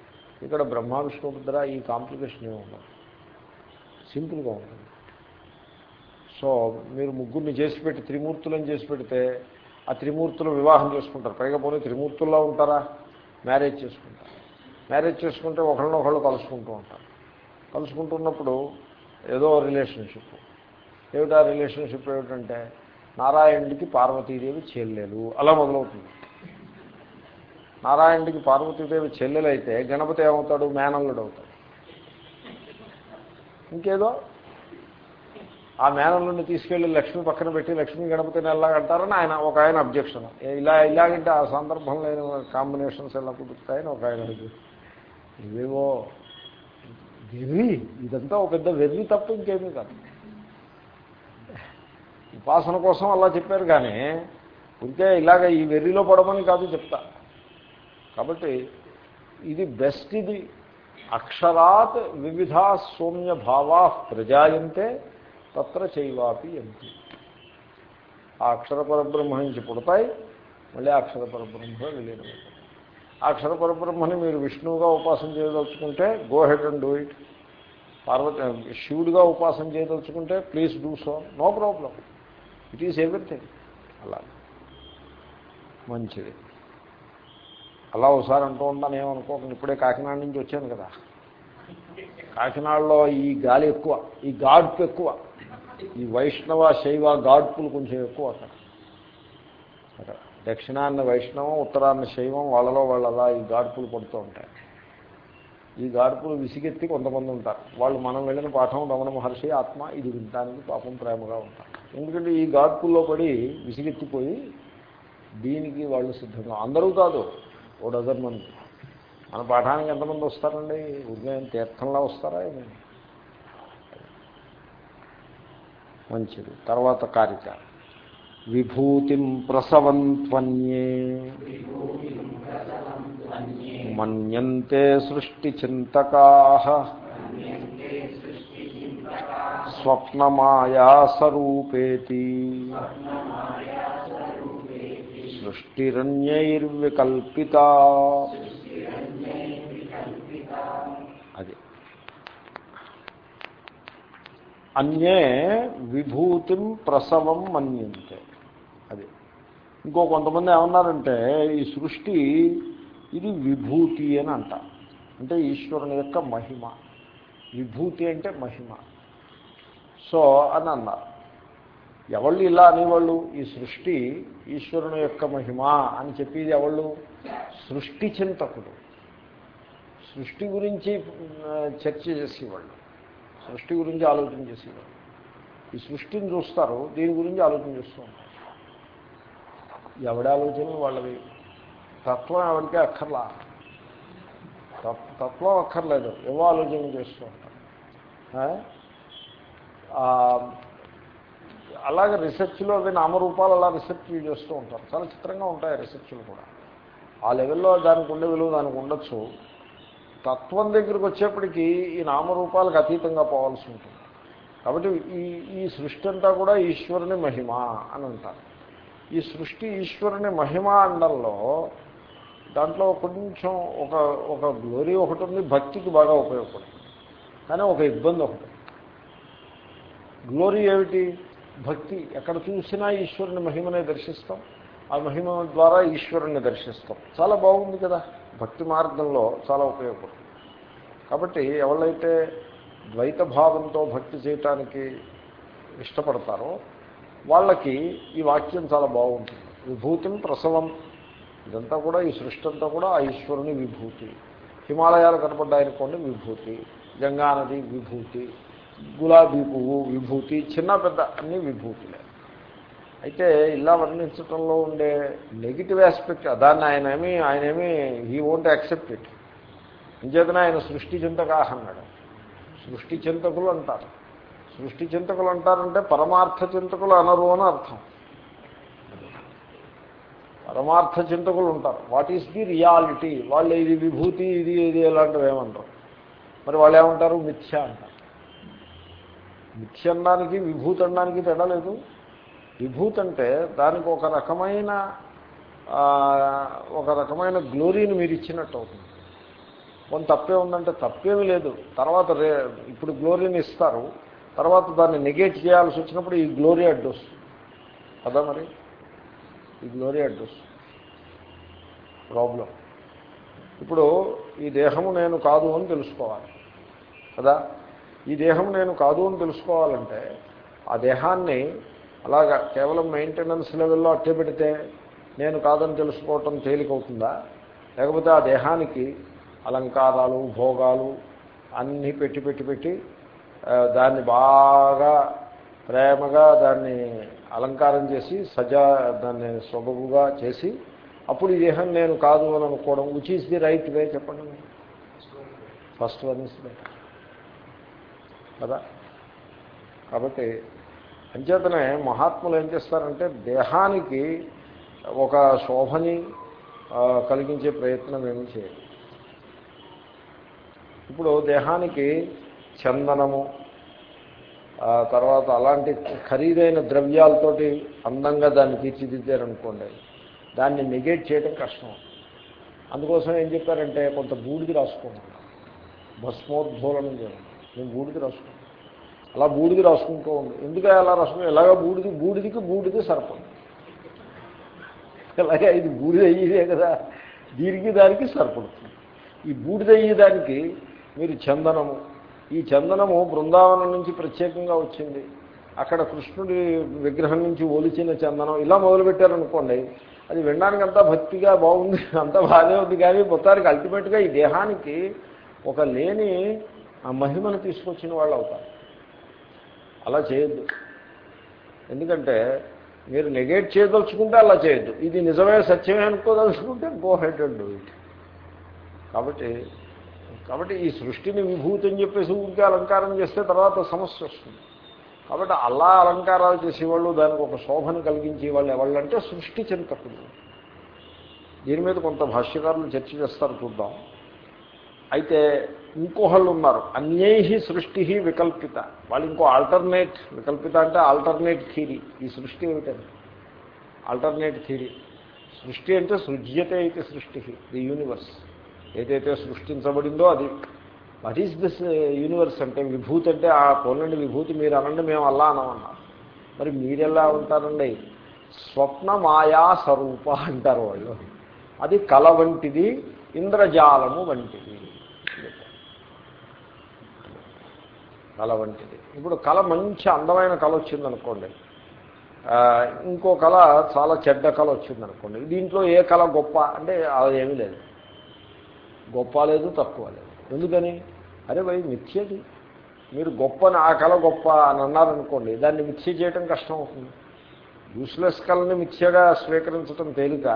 ఇక్కడ బ్రహ్మ విష్ణుపుద్ర ఈ కాంప్లికేషన్ ఏమి సింపుల్గా ఉంటుంది. సో మీరు ముగ్గురిని చేసి పెట్టి త్రిమూర్తులను చేసి పెడితే ఆ త్రిమూర్తులు వివాహం చేసుకుంటారు. పైగా పోనీ త్రిమూర్తుల్లో ఉంటారా? మ్యారేజ్ చేసుకుంటారు. మ్యారేజ్ చేసుకుంటే ఒకళ్ళనొకళ్ళు కలుసుకుంటూ ఉంటారు. కలుసుకుంటున్నప్పుడు ఏదో రిలేషన్షిప్. ఏమిటా రిలేషన్షిప్ ఏమిటంటే నారాయణుడికి పార్వతీదేవి చెల్లెలు. అలా మొదలవుతుంది. నారాయణుడికి పార్వతీదేవి చెల్లెలు అయితే గణపతి ఏమవుతాడు? మేనల్లుడు అవుతాడు ఇంకేదో ఆ మేనల్లుడిని తీసుకెళ్ళి లక్ష్మి పక్కన పెట్టి లక్ష్మీ గణపతిని ఎలా అంటారని ఆయన ఒక ఆయన అబ్జెక్షన్ ఇలా ఇలాగంటే ఆ సందర్భం లేని కాంబినేషన్స్ ఎలా కుదురుతాయని ఒక ఆయన ఇవేవో వెర్రి ఇదంతా ఒక పెద్ద వెర్రి తప్ప ఇంకేమీ కాదు. ఉపాసన కోసం అలా చెప్పారు కానీ ఉంటే ఇలాగ ఈ వెర్రిలో పడమని కాదు చెప్తా. కాబట్టి ఇది బెస్ట్ ఇది అక్షరాత్ వివిధ సౌమ్య భావా ప్రజాయంతే తత్ర చైవాపి ఎంపి ఆ అక్షర పరబ్రహ్మ నుంచి పుడతాయి మళ్ళీ అక్షర పరబ్రహ్మలో విలీనమవుతాయి ఆ అక్షర పరబ్రహ్మని మీరు విష్ణువుగా ఉపాసన చేయదలుచుకుంటే go ahead and do it Parvati శివుడిగా ఉపాసన చేయదలుచుకుంటే please do so no problem it is everything అలా. మంచిది. అలా ఒకసారి అంటూ ఉంటాను ఏమనుకోకుండా. ఇప్పుడే కాకినాడ నుంచి వచ్చాను కదా. కాకినాడలో ఈ గాలి ఎక్కువ ఈ గాడుపు ఎక్కువ. ఈ వైష్ణవ శైవ గాడ్పులు కొంచెం ఎక్కువ అక్కడ. అక్కడ దక్షిణాన్న వైష్ణవం ఉత్తరాన్న శైవం వాళ్ళలో వాళ్ళలా ఈ గాడ్పులు పడుతూ ఉంటాయి ఈ గాడ్పులు విసిగెత్తి కొంతమంది ఉంటారు. వాళ్ళు మనం వెళ్ళిన పాఠం రమణ మహర్షి ఆత్మ ఇది వినడానికి పాపం ప్రేమగా ఉంటారు. ఎందుకంటే ఈ గాడ్పుల్లో పడి విసిగెత్తిపోయి దీనికి వాళ్ళు సిద్ధంగా అందరూ కాదు ఓ డజన్ మంది. మన పాఠానికి ఎంతమంది వస్తారండి? ఉదయం తీర్థంలా వస్తారా? ఏమైనా మంచిది. తర్వాత కారిక విభూతిం ప్రసవంత్వన్యే. మన్యంతే సృష్టిచింతకా. స్వప్నమాయాసరూపేతి. సృష్టిరన్యైర్వికల్పిత. అది. అన్యే విభూతిం ప్రసవం మన్యంతే. అది. ఇంకో కొంతమంది ఏమన్నారంటే ఈ సృష్టి ఇది విభూతి అని అంట. అంటే ఈశ్వరుని యొక్క మహిమ. విభూతి అంటే మహిమ. సో అని అన్నారు. ఎవళ్ళు ఇలా అనేవాళ్ళు? ఈ సృష్టి ఈశ్వరుని యొక్క మహిమ అని చెప్పేది ఎవళ్ళు? సృష్టి చింతకుడు. సృష్టి గురించి చర్చ చేసేవాళ్ళు. సృష్టి గురించి ఆలోచన చేసేవారు. ఈ సృష్టిని చూస్తారు దీని గురించి ఆలోచన చేస్తూ ఉంటారు. ఎవడి ఆలోచనలు వాళ్ళవి తత్వం ఎవరికే అక్కర్లా. తత్వం అక్కర్లేదు. ఏవో ఆలోచన చేస్తూ ఉంటారు? అలాగే రీసెర్చ్లో అవి నామరూపాలు అలా రీసెర్చ్ చేస్తూ ఉంటారు. చాలా చిత్రంగా ఉంటాయి రీసెర్చ్లు కూడా. ఆ లెవెల్లో దానికి ఉండే విలువ దానికి ఉండొచ్చు. తత్వం దగ్గరికి వచ్చేప్పటికీ ఈ నామరూపాలకు అతీతంగా పోవాల్సి ఉంటుంది. కాబట్టి ఈ ఈ సృష్టి అంతా కూడా ఈశ్వరుని మహిమ అని అంటారు. ఈ సృష్టి ఈశ్వరుని మహిమ అండంలో దాంట్లో కొంచెం ఒక ఒక గ్లోరీ ఒకటి ఉంది భక్తికి బాగా ఉపయోగపడుతుంది. కానీ ఒక ఇబ్బంది ఒకటి. గ్లోరీ ఏమిటి? భక్తి. ఎక్కడ చూసినా ఈశ్వరుని మహిమనే దర్శిస్తాం. ఆ మహిమ ద్వారా ఈశ్వరుణ్ణి దర్శిస్తాం. చాలా బాగుంది కదా. భక్తి మార్గంలో చాలా ఉపయోగపడుతుంది. కాబట్టి ఎవరైతే ద్వైత భావంతో భక్తి చేయటానికి ఇష్టపడతారో వాళ్ళకి ఈ వాక్యం చాలా బాగుంటుంది. విభూతిని ప్రసవం. ఇదంతా కూడా ఈ సృష్టి అంతా కూడా ఆ ఈశ్వరుని విభూతి. హిమాలయాలు కనపడ్డాయనుకోండి విభూతి. గంగానది విభూతి. గులాబీ పువ్వు విభూతి. చిన్న పెద్ద అన్ని విభూతులే. అయితే ఇలా వర్ణించటంలో ఉండే నెగిటివ్ ఆస్పెక్ట్ దాన్ని ఆయన ఏమి ఆయన ఏమి హీ ఓంట్ యాక్సెప్ట్ ఇట్ అంచేతన ఆయన సృష్టి చింతకా అన్నాడు సృష్టి చింతకులు అంటారు. సృష్టి చింతకులు అంటారంటే పరమార్థ చింతకులు అనరు అని అర్థం. పరమార్థ చింతకులు ఉంటారు. వాట్ ఈస్ ది రియాలిటీ వాళ్ళు ఇది విభూతి ఇది ఇది ఇలాంటివి ఏమంటారు. మరి వాళ్ళు ఏమంటారు? మిథ్య అంటారు. మిథ్య అనడానికి విభూతి అనడానికి తేడా లేదు. విభూతి అంటే దానికి ఒక రకమైన ఒక రకమైన గ్లోరీని మీరు ఇచ్చినట్టు అవుతుంది. కొంత తప్పే ఉందంటే తప్పేమీ లేదు. తర్వాత రే ఇప్పుడు గ్లోరీని ఇస్తారు. తర్వాత దాన్ని నెగేట్ చేయాల్సి వచ్చినప్పుడు ఈ గ్లోరీ అడ్డు వస్తుంది కదా మరి? ఈ గ్లోరీ అడ్డు ప్రాబ్లం. ఇప్పుడు ఈ దేహము నేను కాదు అని తెలుసుకోవాలి. కదా? ఈ దేహం నేను కాదు అని తెలుసుకోవాలంటే ఆ దేహాన్ని అలాగా కేవలం మెయింటెనెన్స్ లెవెల్లో అట్టే పెడితే నేను కాదని తెలుసుకోవటం తేలికవుతుందా? లేకపోతే ఆ దేహానికి అలంకారాలు భోగాలు అన్నీ పెట్టి పెట్టి పెట్టి దాన్ని బాగా ప్రేమగా దాన్ని అలంకారం చేసి సజా దాన్ని సొబగుగా చేసి అప్పుడు ఈ దేహం నేను కాదు అని అనుకోవడం which is the right way చెప్పండి. ఫస్ట్ వన్ ఇస్ బెటర్ కదా? కాబట్టి అంచేతనే మహాత్ములు ఏం చేస్తారంటే దేహానికి ఒక శోభని కలిగించే ప్రయత్నం ఏమి చేయాలి ఇప్పుడు దేహానికి చందనము తర్వాత అలాంటి ఖరీదైన ద్రవ్యాలతోటి అందంగా దాన్ని తీర్చిదిద్దారనుకోండి దాన్ని నెగేట్ చేయడం కష్టం. అందుకోసం ఏం చెప్పారంటే కొంత బూడిది రాసుకోమన్నా భస్మోద్భూలనం చేయండి. నేను బూడిది రాసుకుంటాను అలా బూడిది రాసుకుంటూ ఉంది. ఎందుకు అలా రాసుకుంటా ఎలాగ బూడిది? బూడిదికి బూడిది సర్పం. అలాగే ఇది బూడిద అయ్యేదే కదా. దీనికి దానికి సరిపడుతుంది ఈ బూడిద అయ్యేదానికి మీరు చందనము. ఈ చందనము బృందావనం నుంచి ప్రత్యేకంగా వచ్చింది. అక్కడ కృష్ణుడి విగ్రహం నుంచి ఒలిచిన చందనం ఇలా మొదలుపెట్టారనుకోండి అది వినడానికి అంతా భక్తిగా బాగుంది అంతా బాగానే ఉంది. కానీ మొత్తానికి అల్టిమేట్గా ఈ దేహానికి ఒక లేని ఆ మహిమను తీసుకొచ్చిన వాళ్ళు అవుతారు అలా చేయొద్దు. ఎందుకంటే మీరు నెగేట్ చేయదలుచుకుంటే అలా చేయొద్దు. ఇది నిజమే సత్యమే అనుకోదలుచుకుంటే గో హెడ్ అండ్ ఇట్ కాబట్టి కాబట్టి ఈ సృష్టిని విభూతి అని చెప్పేసి ఊరికే అలంకారం చేస్తే తర్వాత సమస్య వస్తుంది. కాబట్టి అలా అలంకారాలు చేసేవాళ్ళు దానికి ఒక శోభను కలిగించే వాళ్ళు ఎవళ్ళంటే సృష్టి చింతకులు దీని మీద కొంత భాష్యకారులు చర్చ చేస్తారు చూద్దాం. అయితే ఇంకోహళ్ళు ఉన్నారు అన్యై సృష్టి వికల్పిత. వాళ్ళు ఇంకో ఆల్టర్నేట్ వికల్పిత అంటే ఆల్టర్నేట్ థీరీ ఈ సృష్టి ఏమిటండి ఆల్టర్నేట్ థీరీ సృష్టి అంటే సృజ్యతే అయితే సృష్టి ది యూనివర్స్ ఏదైతే సృష్టించబడిందో అది. వాట్ ఈస్ దిస్ యూనివర్స్ అంటే విభూతి అంటే ఆ పోలండి విభూతి మీరు అనండి మేము అలా అనమన్నారు. మరి మీరెలా ఉంటారండి? స్వప్న మాయా స్వరూప అంటారు వాళ్ళు. అది కల వంటిది ఇంద్రజాలము వంటిది. కళ వంటిది. ఇప్పుడు కళ మంచి అందమైన కళ వచ్చిందనుకోండి ఇంకో కళ చాలా చెడ్డ కళ వచ్చిందనుకోండి దీంట్లో ఏ కళ గొప్ప అంటే అది ఏమీ లేదు. గొప్ప లేదు తక్కువ లేదు. ఎందుకని? అరే భయ్ మిథ్యది మీరు గొప్పని ఆ కళ గొప్ప అని అన్నారనుకోండి దాన్ని మిథ్య చేయడం కష్టం అవుతుంది. యూస్లెస్ కళని మిథ్యగా స్వీకరించడం తేలిక.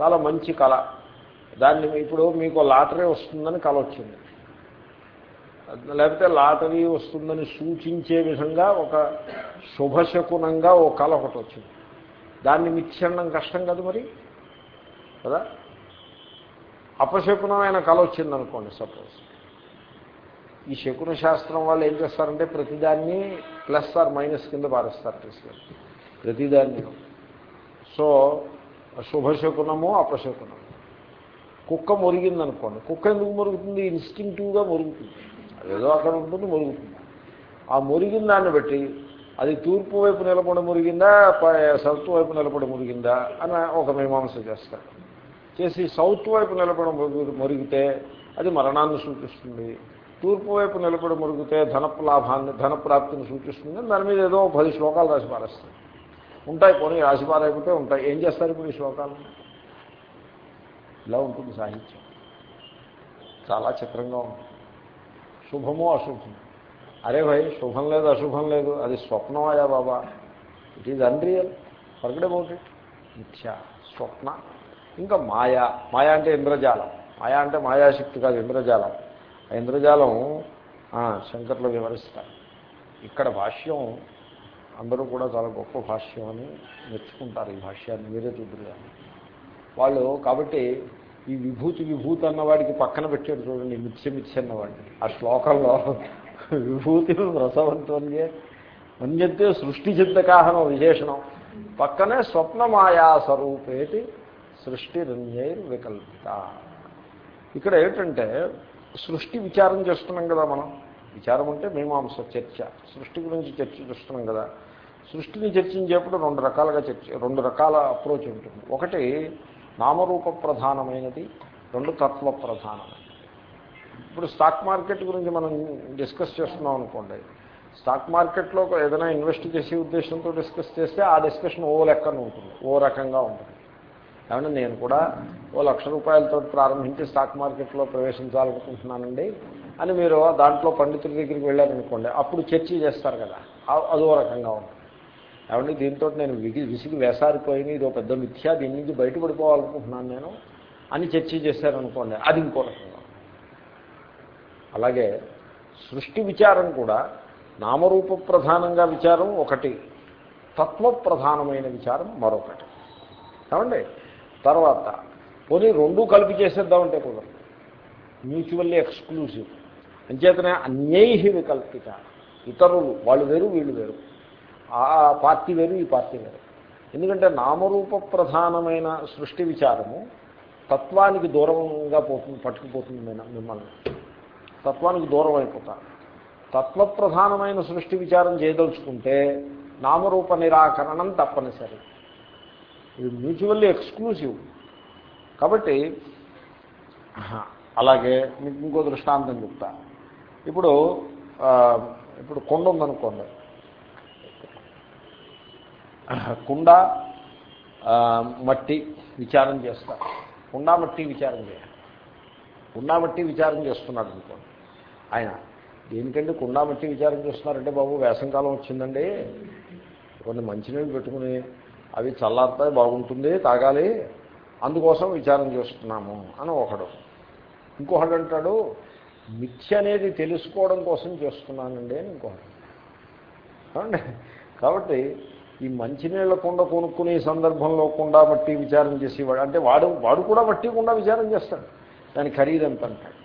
చాలా మంచి కళ. దాన్ని ఇప్పుడు మీకు లాటరీ వస్తుందని కళ వచ్చింది. లేకపోతే లాటరీ వస్తుందని సూచించే విధంగా ఒక శుభశకునంగా ఓ కళ ఒకటి వచ్చింది. దాన్ని మిథ్యడం కష్టం కదా మరి? కదా? అపశకునమైన కళ వచ్చిందనుకోండి సపోజ్. ఈ శకున శాస్త్రం వాళ్ళు ఏం చేస్తారంటే ప్రతిదాన్ని ప్లస్ ఆర్ మైనస్ కింద పారేస్తారు తీసుకెళ్ళి. ప్రతిదాన్ని. సో శుభశకునము అపశకునము. కుక్క మురిగిందనుకోండి. కుక్క ఎందుకు మురుగుతుంది? ఇన్స్టింక్టివ్గా మురుగుతుంది. ఏదో అక్కడ ఉంటుంది మురుగుతుంది. ఆ మురిగిన దాన్ని బట్టి అది తూర్పు వైపు నిలబడి మురిగిందా ప- సౌత్ వైపు నిలబడి మురిగిందా అని ఒక మీమాంస చేస్తారు చేసి సౌత్ వైపు నిలబడి మురుగు- మురిగితే అది మరణాన్ని సూచిస్తుంది. తూర్పు వైపు నిలబడి మురిగితే ధన లాభాన్ని ధన ప్రాప్తిని సూచిస్తుంది. దాని మీద ఏదో పది శ్లోకాలు రాసి పారేస్తారు ఉంటాయి పోనీ రాసి పారైపోతే ఉంటాయి. ఏం చేస్తారు ఇప్పుడు ఈ శ్లోకాలు? ఇలా ఉంటుంది సాహిత్యం. చాలా చిత్రంగా ఉంటుంది. శుభము అశుభము అరే భయ్ శుభం లేదు అశుభం లేదు అది స్వప్నమాయా బాబా. It is unreal forget about it స్వప్న. ఇంకా మాయా మాయా అంటే ఇంద్రజాలం. మాయా అంటే మాయాశక్తి కాదు ఇంద్రజాలం. ఆ ఇంద్రజాలం శంకర్లు వివరిస్తారు. ఇక్కడ భాష్యం అందరూ కూడా చాలా గొప్ప భాష్యం అని మెచ్చుకుంటారు ఈ భాష్యాన్ని మీరే చూద్దరు కానీ వాళ్ళు కాబట్టి ఈ విభూతి విభూతి అన్నవాడికి పక్కన పెట్టాడు చూడండి మిథ్య మిథ్య అన్నవాడిని ఆ శ్లోకంలో విభూతి రసవంతున్యే మన్యతే సృష్టి చింతకాహనం విశేషణం. పక్కనే స్వప్నమాయా స్వరూపేటి సృష్టి రంజైర్ వికల్పిత. ఇక్కడ ఏంటంటే సృష్టి విచారం చేస్తున్నాం కదా మనం. విచారం అంటే మీమాంస చర్చ. సృష్టి గురించి చర్చ చేస్తున్నాం కదా. సృష్టిని చర్చించేప్పుడు రెండు రకాలుగా చర్చ రెండు రకాల అప్రోచ్ ఉంటుంది. ఒకటి నామరూప ప్రధానమైనది రెండు తత్వ ప్రధానమైనది ఇప్పుడు స్టాక్ మార్కెట్ గురించి మనం డిస్కస్ చేస్తున్నాం అనుకోండి. స్టాక్ మార్కెట్లో ఏదైనా ఇన్వెస్ట్ చేసే ఉద్దేశంతో డిస్కస్ చేస్తే ఆ డిస్కషన్ ఓ లెక్కన ఉంటుంది ఓ రకంగా ఉంటుంది. కాబట్టి నేను కూడా ఓ లక్ష రూపాయలతో ప్రారంభించి స్టాక్ మార్కెట్లో ప్రవేశించాలనుకుంటున్నానండి అని మీరు దాంట్లో పండితుల దగ్గరికి వెళ్ళారనుకోండి అప్పుడు చర్చ చేస్తారు కదా అదో రకంగా ఉంటుంది. ఏమంటే దీంతో నేను విగి విసిగి వేసారిపోయిన ఇది ఒక పెద్ద మిథ్య దీని నుంచి బయటపడిపోవాలనుకుంటున్నాను నేను అని చర్చ చేశారనుకోండి అది ఇంకో రకంగా. అలాగే సృష్టి విచారం కూడా నామరూప ప్రధానంగా విచారం ఒకటి తత్వ ప్రధానమైన విచారం మరొకటి. ఏమండి తర్వాత పోనీ రెండు కలిపి చేసేద్దామంటే కుదరదు. Mutually exclusive. అంచేతనే అన్యై వికల్పిత. ఇతరులు వాళ్ళు వేరు వీళ్ళు వేరు. ఆ పార్టీ వేరు ఈ పార్టీ వేరు. ఎందుకంటే నామరూప ప్రధానమైన సృష్టి విచారము తత్వానికి దూరంగా పోతుంది పట్టుకుపోతుంది మిమ్మల్ని. తత్వానికి దూరం అయిపోతారు తత్వప్రధానమైన సృష్టి విచారం చేయదలుచుకుంటే నామరూప నిరాకరణం తప్పనిసరి. ఇది మ్యూచువల్లీ ఎక్స్క్లూజివ్. కాబట్టి అలాగే మీకు ఇంకో దృష్టాంతం చెప్తా. ఇప్పుడు ఇప్పుడు కొండ ఉందనుకోండి. కుండ మట్టి విచారం చేస్తారు కుండ మట్టి విచారం చేయాలి. కుండ మట్టి విచారం చేస్తున్నాడు అనుకోండి. ఆయన దేనికంటే కుండ మట్టి విచారం చేస్తున్నారంటే బాబు వేసంకాలం వచ్చిందండి. కొన్ని మంచినీళ్ళు పెట్టుకుని అవి చల్లారుతాయి బాగుంటుంది తాగాలి. అందుకోసం విచారం చేస్తున్నాము. అని ఒకడు. ఇంకొకడు అంటాడు మిథ్య అనేది తెలుసుకోవడం కోసం చేస్తున్నానండి. అని ఇంకొకడు. కాబట్టి ఈ మంచినీళ్ళ కుండ కొనుక్కునే సందర్భంలో కుండా మట్టి విచారం చేసేవాడు అంటే వాడు వాడు కూడా మట్టి కుండా విచారం చేస్తాడు. దాని ఖరీదు ఎంత అంటాడు?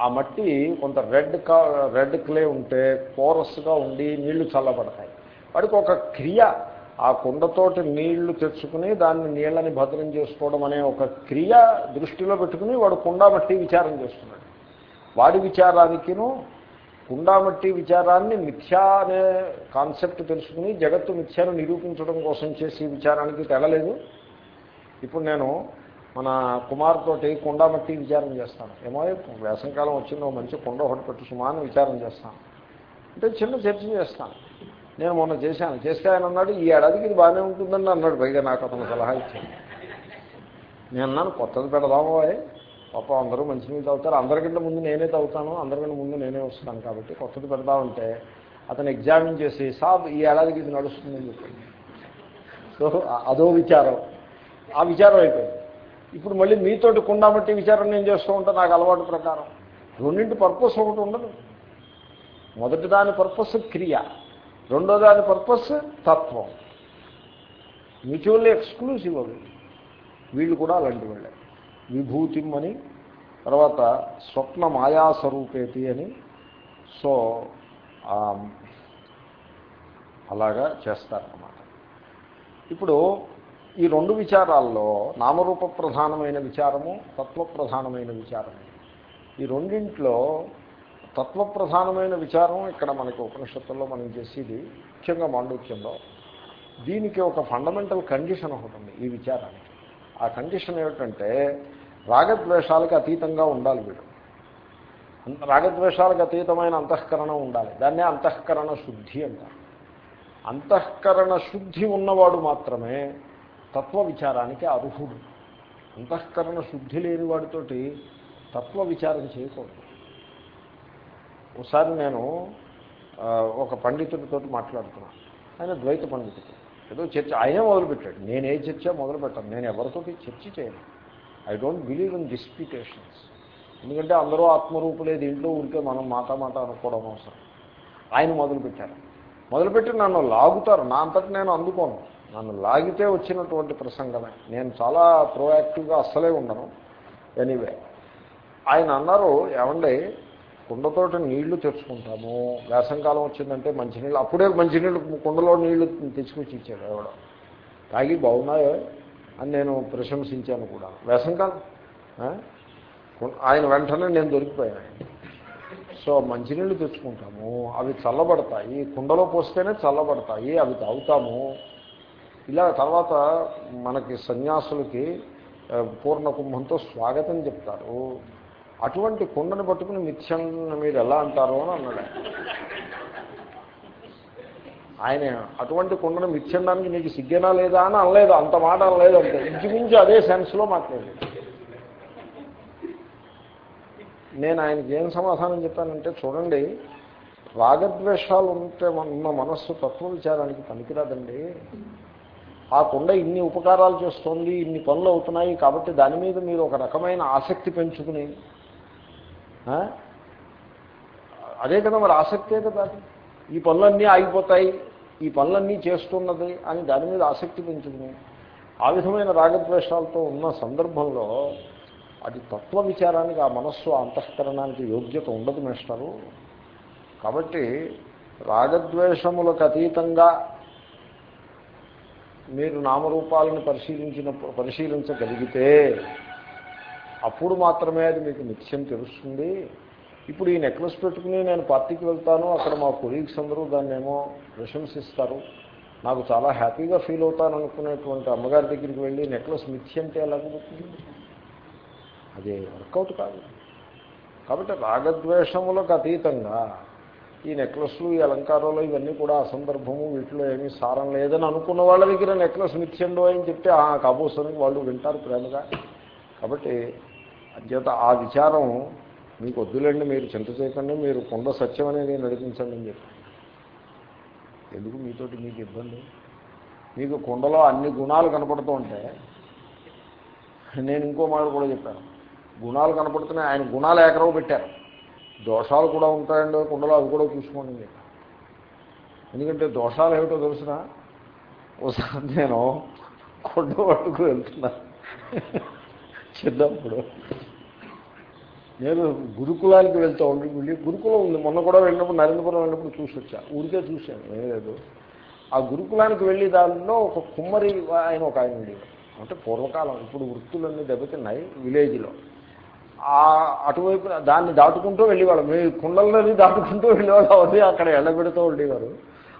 ఆ మట్టి కొంత రెడ్ కా రెడ్ క్లే ఉంటే పోరస్గా ఉండి నీళ్ళు చల్లబడతాయి. వాడికి ఒక క్రియ. ఆ కుండతోటి నీళ్ళు తెచ్చుకుని దాన్ని నీళ్ళని భద్రం చేసుకోవడం అనే ఒక క్రియ దృష్టిలో పెట్టుకుని వాడు కుండ మట్టి విచారం చేస్తున్నాడు. వాడి విచారానికిను కుండామట్టి విచారాన్ని మిథ్యా అనే కాన్సెప్ట్ తెలుసుకుని జగత్తు మిథ్యాను నిరూపించడం కోసం చేసి విచారానికి తెగలేదు. ఇప్పుడు నేను మన కుమార్తోటి కుండామట్టి విచారం చేస్తాను. ఏమో వేసంకాలం వచ్చిందో మంచి కుండ ఒకటి పెట్టు సుమా అని విచారం చేస్తాను. అంటే చిన్న చర్చ చేస్తాను. నేను మొన్న చేశాను. చేస్తే ఆయన అన్నాడు ఈ ఏడాదికి ఇది బాగానే ఉంటుందని అన్నాడు. పైగా నాకు అతను సలహా ఇచ్చాను నేను అన్నాను కొత్తది పెడదాము పాప అందరూ మంచినీళ్ళు తాగుతారు. అందరికంటే ముందు నేనే తాగుతాను అందరికంటే ముందు నేనే వస్తాను కాబట్టి కొత్తది పెడతామంటే అతను ఎగ్జామిన్ చేసి సాబ్ ఈ ఏడాదికి ఇది నడుస్తుందని చెప్పండి. సో అదో విచారం. ఆ విచారం అయిపోయింది. ఇప్పుడు మళ్ళీ మీతోటి కుండాబట్టి విచారం నేను చేస్తూ ఉంటాను నాకు అలవాటు ప్రకారం. రెండింటి పర్పస్ ఒకటి ఉండదు. మొదటి దాని పర్పస్ క్రియ రెండో దాని పర్పస్ తత్వం. మ్యూచువల్లీ ఎక్స్క్లూసివ్ అవి. వీళ్ళు కూడా అలాంటి వాళ్ళే. విభూతిం అని తర్వాత స్వప్న మాయాస్వరూపేతి అని. సో అలాగా చేస్తారన్నమాట. ఇప్పుడు ఈ రెండు విచారాల్లో నామరూప ప్రధానమైన విచారము తత్వ ప్రధానమైన విచారము. ఈ రెండింట్లో తత్వప్రధానమైన విచారం ఇక్కడ మనకి ఉపనిషత్తుల్లో మనం చేసేది ముఖ్యంగా మాండూక్యంలో. దీనికి ఒక ఫండమెంటల్ కండిషన్ ఒకటి ఉంది ఈ విచారానికి. ఆ కండిషన్ ఏమిటంటే రాగద్వేషాలకు అతీతంగా ఉండాలి వీడు. రాగద్వేషాలకు అతీతమైన అంతఃకరణ ఉండాలి. దాన్నే అంతఃకరణ శుద్ధి అంటారు. అంతఃకరణ శుద్ధి ఉన్నవాడు మాత్రమే తత్వ విచారానికి అర్హుడు. అంతఃకరణ శుద్ధి లేని వాడితోటి తత్వ విచారం చేయకూడదు. ఒకసారి నేను ఒక పండితుడితో మాట్లాడుతున్నాను ఆయన ద్వైత పండితుడు. ఏదో చర్చ ఆయనే మొదలుపెట్టాడు. నేను ఏ చర్చ మొదలుపెట్టాను. నేను ఎవరితోటి చర్చ చేయను. I don't believe in disputations. ఎందుకంటే అందరూ ఆత్మరూపులే దీంట్లో ఉంటే మనం మాట మాట అనుకోవడం అవసరం. ఆయన మొదలుపెట్టారు. మొదలుపెట్టి నన్ను లాగుతారు. నా అంతటి నేను అందుకోను. నన్ను లాగితే వచ్చినటువంటి ప్రసంగమే. నేను చాలా ప్రోయాక్టివ్గా అస్సలే ఉండను. ఎనీవే ఆయన అన్నారు ఏమండి కుండతోటి నీళ్ళు తెచ్చుకుంటాము వేసంకాలం వచ్చిందంటే మంచినీళ్ళు. అప్పుడే మంచినీళ్ళు కుండలో నీళ్ళు తెచ్చుకొచ్చి ఇచ్చాడు ఎవడో తాగి బాగున్నాయో? అని నేను ప్రశంసించాను కూడా. వేసంకాలం ఆయన వెంటనే నేను దొరికిపోయాను. సో మంచినీళ్ళు తెచ్చుకుంటాము. అవి చల్లబడతాయి. కుండలో పోస్తేనే చల్లబడతాయి. అవి తాగుతాము. ఇలా తర్వాత మనకి సన్యాసులకి పూర్ణ కుంభంతో స్వాగతం చెప్తారు. అటువంటి కుండను పట్టుకుని మిథ్యం మీరు ఎలా అంటారు అని అన్నాడు ఆయన అటువంటి కుండను మిచ్చడానికి నీకు సిగ్గేనా లేదా? అని అనలేదు అంత మాట అనలేదు అంటే ఇంచుమించు అదే సెన్స్లో మాట్లాడలేదు నేను ఆయనకి ఏం సమాధానం చెప్పానంటే చూడండి రాగద్వేషాలు ఉంటే ఉన్న మనస్సు తత్వ విచారానికి పనికిరాదండి. ఆ కుండ ఇన్ని ఉపకారాలు చేస్తోంది ఇన్ని పనులు అవుతున్నాయి కాబట్టి దాని మీద మీరు ఒక రకమైన ఆసక్తి పెంచుకుని అదే కదా మరి ఆసక్తే కదా. ఈ పనులన్నీ ఆగిపోతాయి. ఈ పనులన్నీ చేస్తున్నది అని దాని మీద ఆసక్తి పెంచుకుని ఆ విధమైన రాగద్వేషాలతో ఉన్న సందర్భంలో అది తత్వ విచారానికి ఆ మనస్సు అంతఃకరణానికి యోగ్యత ఉండదు మేస్టారు కాబట్టి రాగద్వేషములకు అతీతంగా మీరు నామరూపాలను పరిశీలించిన పరిశీలించగలిగితే అప్పుడు మాత్రమే అది మీకు నిత్యం తెలుస్తుంది. ఇప్పుడు ఈ నెక్లెస్ పెట్టుకుని నేను పార్టీకి వెళ్తాను అక్కడ మా కొలీగ్స్ అందరూ దాన్ని ఏమో ప్రశంసిస్తారు. నాకు చాలా హ్యాపీగా ఫీల్ అవుతాను అనుకునేటువంటి అమ్మగారి దగ్గరికి వెళ్ళి నెక్లెస్ మిథ్య అంటే ఎలాగబోతుంది అది వర్కౌట్ కాదు. కాబట్టి రాగద్వేషములకు అతీతంగా ఈ నెక్లెస్లు ఈ అలంకారాలు ఇవన్నీ కూడా అసందర్భము వీటిలో ఏమీ సారం లేదని అనుకున్న వాళ్ళ దగ్గర నెక్లెస్ మిథ్యండు అని చెప్తే ఆ కాబోసనికి వాళ్ళు వింటారు ప్రేమగా. కాబట్టి అధ్యత ఆ విచారం మీకు వద్దులేండి మీరు చింత చేయకండి మీరు కొండ సత్యం అనేది నడిపించండి అని చెప్పి. ఎందుకు మీతోటి మీకు ఇబ్బంది? మీకు కుండలో అన్ని గుణాలు కనపడుతూ ఉంటే నేను ఇంకో మాట కూడా చెప్పాను. గుణాలు కనపడుతున్నాయి ఆయన గుణాలు ఏకరవ పెట్టారు. దోషాలు కూడా ఉంటాయండి కుండలో అవి కూడా చూసుకోండి ఎందుకంటే దోషాలు ఏమిటో తెలిసిన? ఒకసారి నేను కొండ పట్టుకు వెళ్తున్నా. చిన్నప్పుడు. నేను గురుకులానికి వెళ్తూ ఉండి గురుకులం ఉంది. మొన్న కూడా వెళ్ళినప్పుడు నరేంద్రపురం వెళ్ళినప్పుడు చూసి వచ్చా. ఊరికే చూశాను. ఏం లేదు. ఆ గురుకులానికి వెళ్ళి దానిలో ఒక కుమ్మరి ఆయన ఒక ఆయన ఉండేవాడు అంటే పూర్వకాలం ఇప్పుడు వృత్తులన్నీ దెబ్బతిన్నాయి విలేజ్లో. ఆ అటువైపు దాన్ని దాటుకుంటూ వెళ్ళేవాళ్ళం. మీ కుండలని దాటుకుంటూ వెళ్ళేవాళ్ళు. అవన్నీ అక్కడ ఎండబెడుతూ ఉండేవారు.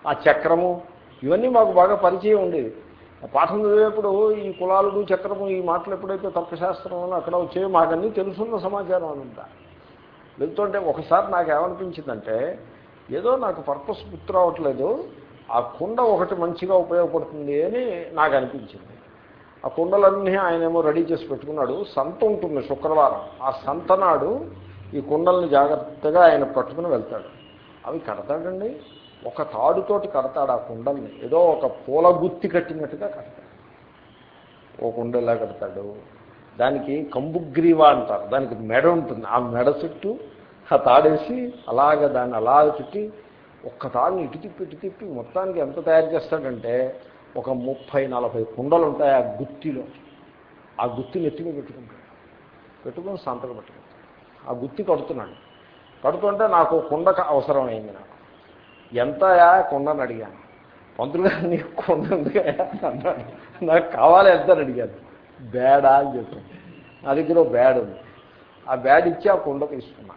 ఆ చక్రము ఇవన్నీ మాకు బాగా పరిచయం ఉండేది పాఠం చదివేప్పుడు ఈ కులాలు చక్రము ఈ మాటలు ఎప్పుడైతే తత్వశాస్త్రంలో అక్కడ వచ్చాయో మాకన్నీ తెలుసున్న సమాచారం అనంతా. వెళ్తుంటే ఒకసారి నాకు ఏమనిపించిందంటే ఏదో నాకు పర్పస్ గుర్తు రావట్లేదు ఆ కుండ ఒకటి మంచిగా ఉపయోగపడుతుంది అని నాకు అనిపించింది ఆ కుండలన్నీ ఆయనేమో రెడీ చేసి పెట్టుకున్నాడు. సంత ఉంటుంది శుక్రవారం. ఆ సంత నాడు ఈ కుండల్ని జాగ్రత్తగా ఆయన పట్టుకుని వెళ్తాడు. అవి కడతాడండి? ఒక తాడుతోటి కడతాడు ఆ కుండల్ని. ఏదో ఒక పూల గుత్తి కట్టినట్టుగా కడతాడు. ఓ కుండలా కడతాడు? దానికి కంబుగ్రీవ అంటారు. దానికి మెడ ఉంటుంది. ఆ మెడ చుట్టూ ఆ తాడేసి అలాగ దాన్ని అలాగ చుట్టి ఒక్క తాడుని ఇటు తిప్పి ఇటు తిప్పి మొత్తానికి ఎంత తయారు చేస్తాడంటే ఒక ముప్పై నలభై కుండలు ఉంటాయి ఆ గుత్తిలో. ఆ గుత్తిని ఎత్తిగా పెట్టుకుంటాడు. పెట్టుకుని సంతకం పెట్టుకుంటాడు. ఆ గుత్తి కడుతున్నాడు. కడుతుంటే నాకు కుండక అవసరం అయింది నాకు. ఎంతయా కొండని అడిగాను. పంతులు గారు నీకు కొండ అన్నాడు నాకు కావాలి ఎంత? అని అడిగాను బ్యాడా అని చెప్పాను నా దగ్గర ఒక బ్యాడ్ ఉంది. ఆ బ్యాడ్ ఇచ్చి ఆ కుండ తీసుకున్నా.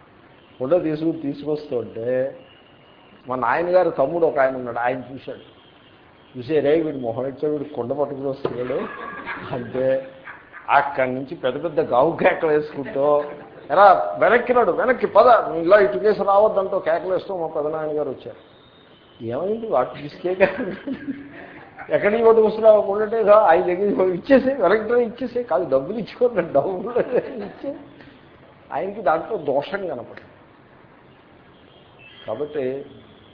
కుండ తీసుకుని తీసుకొస్తుంటే మా నాయనగారు తమ్ముడు ఒక ఆయన ఉన్నాడు. ఆయన చూశాడు. చూసే రే వీడు మొహం ఇచ్చా వీడు కొండ పట్టుకుని వస్తున్నాడు. అంటే అక్కడి నుంచి పెద్ద పెద్ద గావు కేకలు వేసుకుంటూ ఎలా వెనక్కినాడు వెనక్కి పద ఇలా ఇటు కేసు రావద్దంటూ కేకలు వేస్తూ మా పెదనాయన గారు వచ్చారు. ఏమైంది? వాటి తీసుకే ఎక్కడికి ఒకటి వస్తున్నావు కొండంటే ఆయన దగ్గర ఇచ్చేసి వెనక్కి ఇచ్చేసి కాదు డబ్బులు ఇచ్చుకోండి డబ్బులు ఇచ్చే. ఆయనకి దాంట్లో దోషం కనపడదు. కాబట్టి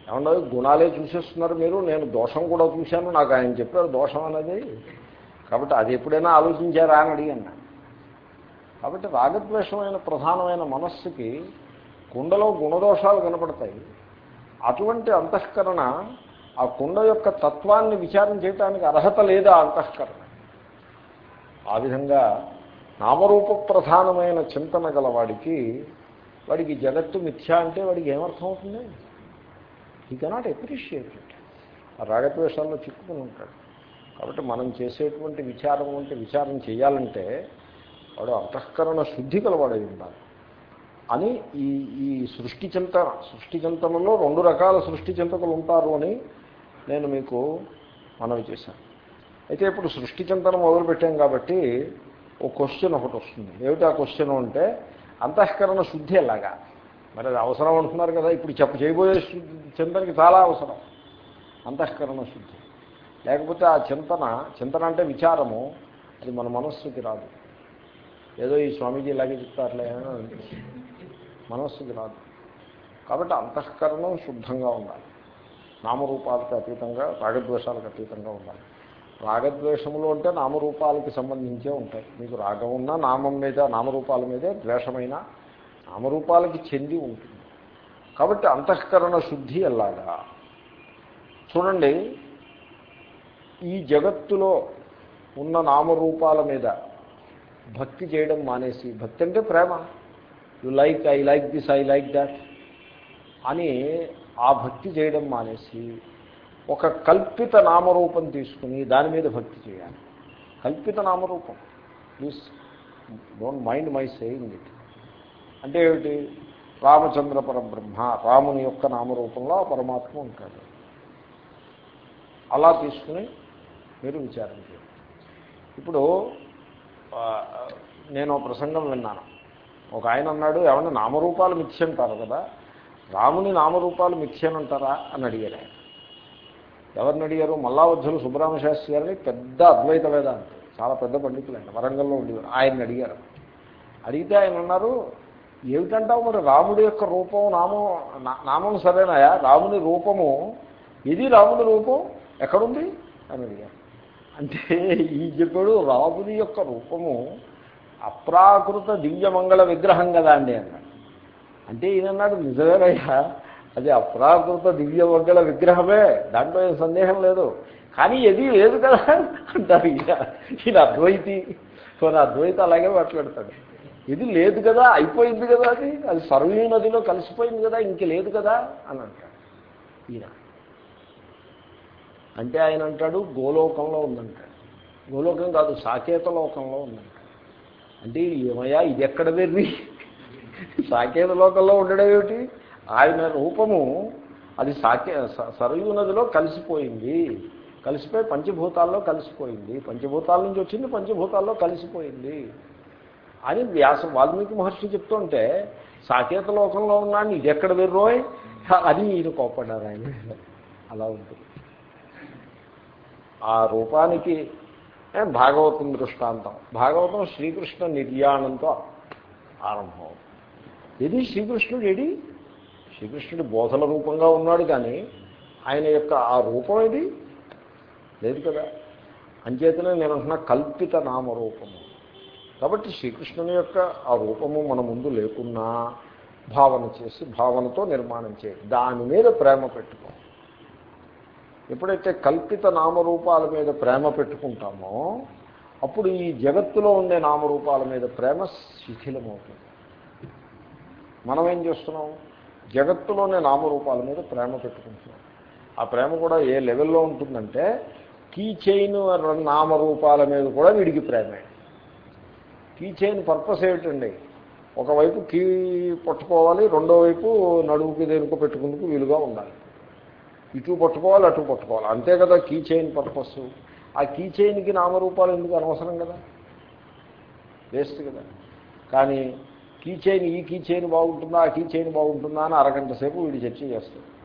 ఏమన్నా గుణాలే చూసేస్తున్నారు మీరు నేను దోషం కూడా చూశాను నాకు ఆయన చెప్పారు దోషం అనేది కాబట్టి అది ఎప్పుడైనా ఆలోచించారా అని అడిగాను కాబట్టి రాగద్వేషమైన ప్రధానమైన మనస్సుకి కుండలో గుణదోషాలు కనపడతాయి. అటువంటి అంతఃకరణ ఆ కుండ యొక్క తత్వాన్ని విచారం చేయడానికి అర్హత లేదా అంతఃకరణ? ఆ విధంగా నామరూప ప్రధానమైన చింతన గలవాడికి వాడికి జగత్తు మిథ్య అంటే వాడికి ఏమర్థం అవుతుంది ఈ కెనాట్ అప్రిషియేట్ ఇట్ ఆ రాగద్వేషాల్లో చిక్కుకుని ఉంటాడు. కాబట్టి మనం చేసేటువంటి విచారం అంటే విచారం చేయాలంటే వాడు అంతఃకరణ శుద్ధి గలవాడై ఉండాలి. అని ఈ ఈ సృష్టి చింతన సృష్టి చింతనలో రెండు రకాల సృష్టి చింతకులు ఉంటారు అని నేను మీకు మనవి చేశాను. అయితే ఇప్పుడు సృష్టి చింతన మొదలుపెట్టాం కాబట్టి ఓ క్వశ్చన్ ఒకటి వస్తుంది. ఏమిటి ఆ క్వశ్చన్ అంటే అంతఃకరణ శుద్ధి ఎలాగా? మరి అది అవసరం అంటున్నారు కదా ఇప్పుడు చెప్ప చేయబోయే చింతనకి చాలా అవసరం. అంతఃకరణ శుద్ధి. లేకపోతే ఆ చింతన చింతన అంటే విచారము అది మన మనస్సుకి రాదు. ఏదో ఈ స్వామీజీ ఇలాగే చెప్తారులే అని అనిపిస్తుంది. మనస్సుకి రాదు. కాబట్టి అంతఃకరణం శుద్ధంగా ఉండాలి. నామరూపాలకు అతీతంగా రాగద్వేషాలకు అతీతంగా ఉండాలి. రాగద్వేషములు అంటే నామరూపాలకి సంబంధించే ఉంటాయి. మీకు రాగం ఉన్నా నామం మీద నామరూపాల మీదే ద్వేషమైన నామరూపాలకి చెంది ఉంటుంది. కాబట్టి అంతఃకరణ శుద్ధి ఎలాగా? చూడండి ఈ జగత్తులో ఉన్న నామరూపాల మీద భక్తి చేయడం మానేసి భక్తి అంటే ప్రేమ. You like I like this I like that అని ఆ భక్తి చేయడం మానేసి ఒక కల్పిత నామరూపం తీసుకుని దాని మీద భక్తి చేయాలి. కల్పిత నామరూపం. Please don't mind my saying it అంటే ఏమిటి? రామచంద్ర పరబ్రహ్మ రాముని యొక్క నామరూపంలో పరమాత్మ ఉంటాడు. అలా తీసుకుని మీరు విచారం చేయండి. ఇప్పుడు నేను ఒక ప్రసంగం విన్నాను. ఒక ఆయన అన్నాడు ఏమన్నా నామరూపాలు మిథ్య అంటారు కదా రాముని నామరూపాలు మిథ్యనంటారా అని అడిగారు ఆయన. ఎవరిని అడిగారు? మల్లావద్ధులు సుబ్రహ్మశాస్త్రి గారిని పెద్ద అద్వైత వేదాంతి చాలా పెద్ద పండితులు ఆయన వరంగల్లో ఉండేవారు ఆయన్ని అడిగారు. అడిగితే ఆయన అన్నారు ఏమిటంటావు మరి రాముడి యొక్క రూపం నామం నామం సరేనాయా? రాముని రూపము ఇది రాముని రూపం ఎక్కడుంది? అని అడిగారు. అంటే ఈ చెప్పాడు రాముని యొక్క రూపము అప్రాకృత దివ్యమంగళ విగ్రహం కదా అండి అన్నాడు అంటే ఈయనన్నాడు నిజమేనయ్యా అది అప్రాకృత దివ్యమంగళ విగ్రహమే దాంట్లో ఏం సందేహం లేదు. కానీ ఇది లేదు కదా అంటారు ఈయన. అద్వైతి. కొన్ని అద్వైత అలాగే మాట్లాడతాడు. ఇది లేదు కదా అయిపోయింది కదా అది అది సర్వీ నదిలో కలిసిపోయింది కదా ఇంక లేదు కదా అని అంటాడు ఈయన. అంటే ఆయన అంటాడు గోలోకంలో ఉందంటాడు. గోలోకం కాదు సాకేత లోకంలో ఉందంటాడు. అంటే ఏమయ్యా ఇది ఎక్కడ వెర్రి సాకేత లోకంలో ఉండడం ఏమిటి? ఆయన రూపము అది సాకే సరయూ నదిలో కలిసిపోయింది. కలిసిపోయి పంచభూతాల్లో కలిసిపోయింది. పంచభూతాల నుంచి వచ్చింది పంచభూతాల్లో కలిసిపోయింది. అని వ్యాస వాల్మీకి మహర్షి చెప్తుంటే సాకేత లోకంలో ఉన్నాను ఇది ఎక్కడ వెర్రోయ్ అది ఈయన కోపడ్డారు ఆయన. అలా ఉంటుంది. ఆ రూపానికి భాగవతం దృష్టాంతం. భాగవతం శ్రీకృష్ణ నిర్యాణంతో ఆరంభం. ఇది శ్రీకృష్ణుడు ఏడి శ్రీకృష్ణుడి బోధన రూపంగా ఉన్నాడు కానీ ఆయన యొక్క ఆ రూపం ఇది లేదు కదా. అంచేతనే నేను అంటున్నా కల్పిత నామరూపము. కాబట్టి శ్రీకృష్ణుని యొక్క ఆ రూపము మన ముందు లేకున్నా భావన చేసి భావనతో నిర్మాణం చేయి. దాని మీద ప్రేమ పెట్టుకో. ఎప్పుడైతే కల్పిత నామరూపాల మీద ప్రేమ పెట్టుకుంటామో అప్పుడు ఈ జగత్తులో ఉండే నామరూపాల మీద ప్రేమ శిథిలమవుతుంది. మనం ఏం చేస్తున్నాం? జగత్తులోనే నామరూపాల మీద ప్రేమ పెట్టుకుంటున్నాం. ఆ ప్రేమ కూడా ఏ లెవెల్లో ఉంటుందంటే కీ చైన్ నామరూపాల మీద కూడా వీడికి ప్రేమే. కీ చైన్ పర్పస్ ఏమిటండి? ఒకవైపు కీ పట్టుకోవాలి రెండో వైపు నడువుకి దేనికో పెట్టుకుందుకు వీలుగా ఉండాలి. ఇటు పట్టుకోవాలి అటు పట్టుకోవాలి. అంతే కదా కీ చైన్ పర్పస్. ఆ కీ చైన్కి నామరూపాలు ఎందుకు అనవసరం కదా? వేస్ట్ కదా. కానీ కీ చైన్ ఈ కీ చైన్ బాగుంటుందా ఆ కీ చైన్ బాగుంటుందా అని అరగంట సేపు వీడు చర్చ చేస్తాడు.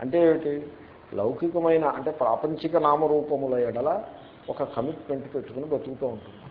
అంటే ఏమిటి? లౌకికమైన అంటే ప్రాపంచిక నామరూపముల ఎడల ఒక కమిట్మెంట్ పెట్టుకుని బతుకుతూ ఉంటుంది.